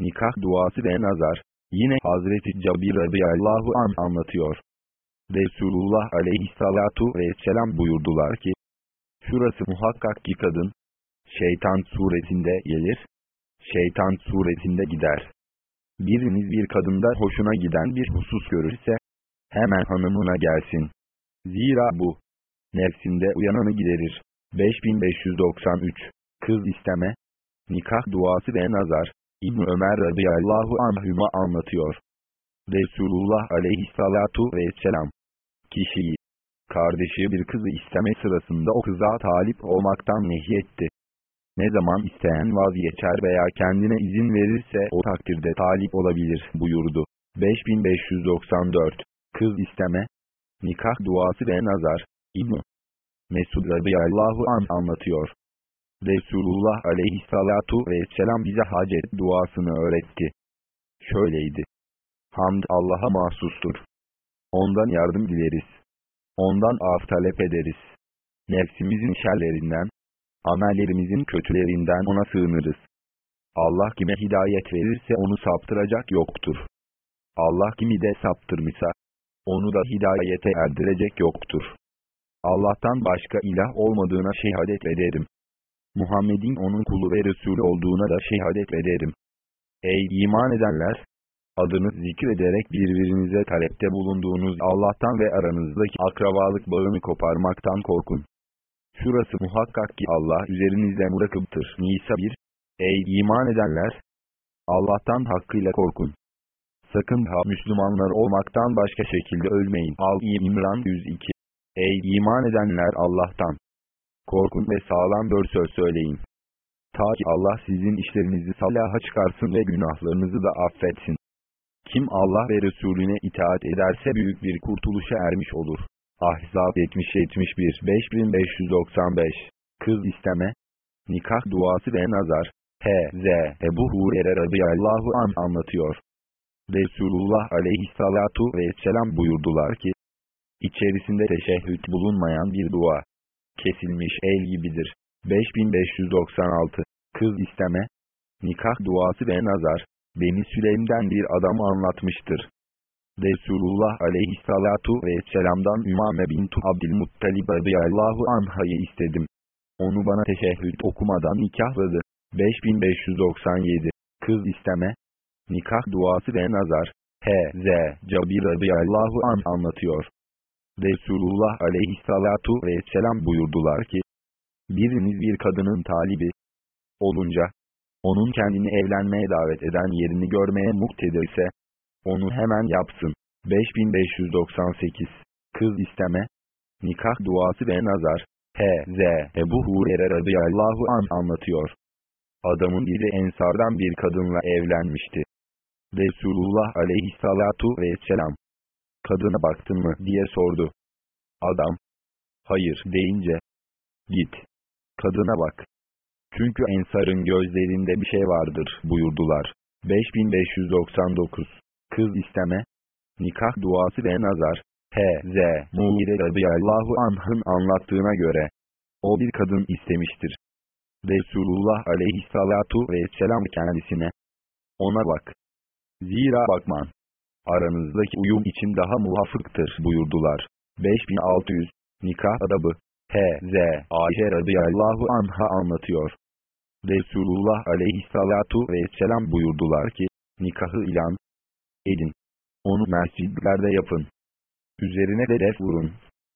Nikah duası ve nazar Yine Hazreti Cabir radıyallahu an anlatıyor. Resulullah aleyhissalatu vesselam buyurdular ki, Şurası muhakkak ki kadın, şeytan suretinde gelir, şeytan suretinde gider. Biriniz bir kadında hoşuna giden bir husus görürse, hemen hanımına gelsin. Zira bu, nefsinde uyananı giderir. 5593 Kız isteme, nikah duası ve nazar, İbn Ömer radıyallahu anhüma anlatıyor. Resulullah aleyhissalatu vesselam, kişiyi, kardeşi bir kızı isteme sırasında o kıza talip olmaktan nehyetti. Ne zaman isteyen vazgeçer veya kendine izin verirse o takdirde talip olabilir buyurdu. 5594 Kız isteme Nikah duası ve nazar İbn Mesud radıyallahu an anlatıyor. Resulullah aleyhissalatu vesselam bize hacet duasını öğretti. Şöyleydi. Hamd Allah'a mahsustur. Ondan yardım dileriz. Ondan af talep ederiz. Nefsimizin şerlerinden, amellerimizin kötülerinden ona sığınırız. Allah kime hidayet verirse onu saptıracak yoktur. Allah kimi de saptırmışsa, onu da hidayete erdirecek yoktur. Allah'tan başka ilah olmadığına şehadet ederim. Muhammed'in onun kulu ve Resulü olduğuna da şehadet ederim. Ey iman edenler! Adını zikrederek birbirinize talepte bulunduğunuz Allah'tan ve aranızdaki akrabalık bağını koparmaktan korkun. Şurası muhakkak ki Allah üzerinizde bırakıptır. Nisa 1 Ey iman edenler! Allah'tan hakkıyla korkun. Sakın ha Müslümanlar olmaktan başka şekilde ölmeyin. Al-i İmran 102 Ey iman edenler Allah'tan! Korkun ve sağlam bir söz söyleyin. Ta ki Allah sizin işlerinizi salaha çıkarsın ve günahlarınızı da affetsin. Kim Allah ve Resulüne itaat ederse büyük bir kurtuluşa ermiş olur. Ahzab 70-71 5595 Kız isteme Nikah duası ve nazar H.Z. Ebu Hurer'e radıyallahu an anlatıyor. Resulullah aleyhissalatu vesselam buyurdular ki, içerisinde teşehhüt bulunmayan bir dua, kesilmiş el gibidir. 5596 Kız isteme, nikah duası ve nazar, Beni Süleym'den bir adam anlatmıştır. Resulullah aleyhissalatu vesselam'dan Ümame bintu Abdülmuttalib radıyallahu anhayı istedim. Onu bana teşehhüd okumadan nikahladı. 5597 Kız isteme, nikah duası ve nazar, H.Z. Cabir radıyallahu an anlatıyor. Resulullah aleyhissalatu vesselam buyurdular ki, biriniz bir kadının talibi olunca, onun kendini evlenmeye davet eden yerini görmeye muktedirse, onu hemen yapsın. 5598 Kız isteme, nikah duası ve nazar, H.Z. Ebu Hurer'e radıyallahu an anlatıyor. Adamın biri ensardan bir kadınla evlenmişti. Resulullah aleyhissalatu vesselam, kadına baktın mı diye sordu. Adam, hayır deyince, git, kadına bak. Çünkü ensarın gözlerinde bir şey vardır buyurdular. 5599 Kız isteme, nikah duası ve nazar, H.Z. Muhire radıyallahu anh'ın anlattığına göre, o bir kadın istemiştir. Resulullah aleyhissalatu vesselam kendisine, ona bak. Zira bakman, aranızdaki uyum için daha muvafıktır buyurdular. 5600 Nikah adabı H.Z. Ayşe radıyallahu anha anlatıyor. Resulullah aleyhissalatu vesselam buyurdular ki, nikahı ilan edin. Onu mescidlerde yapın. Üzerine de def vurun.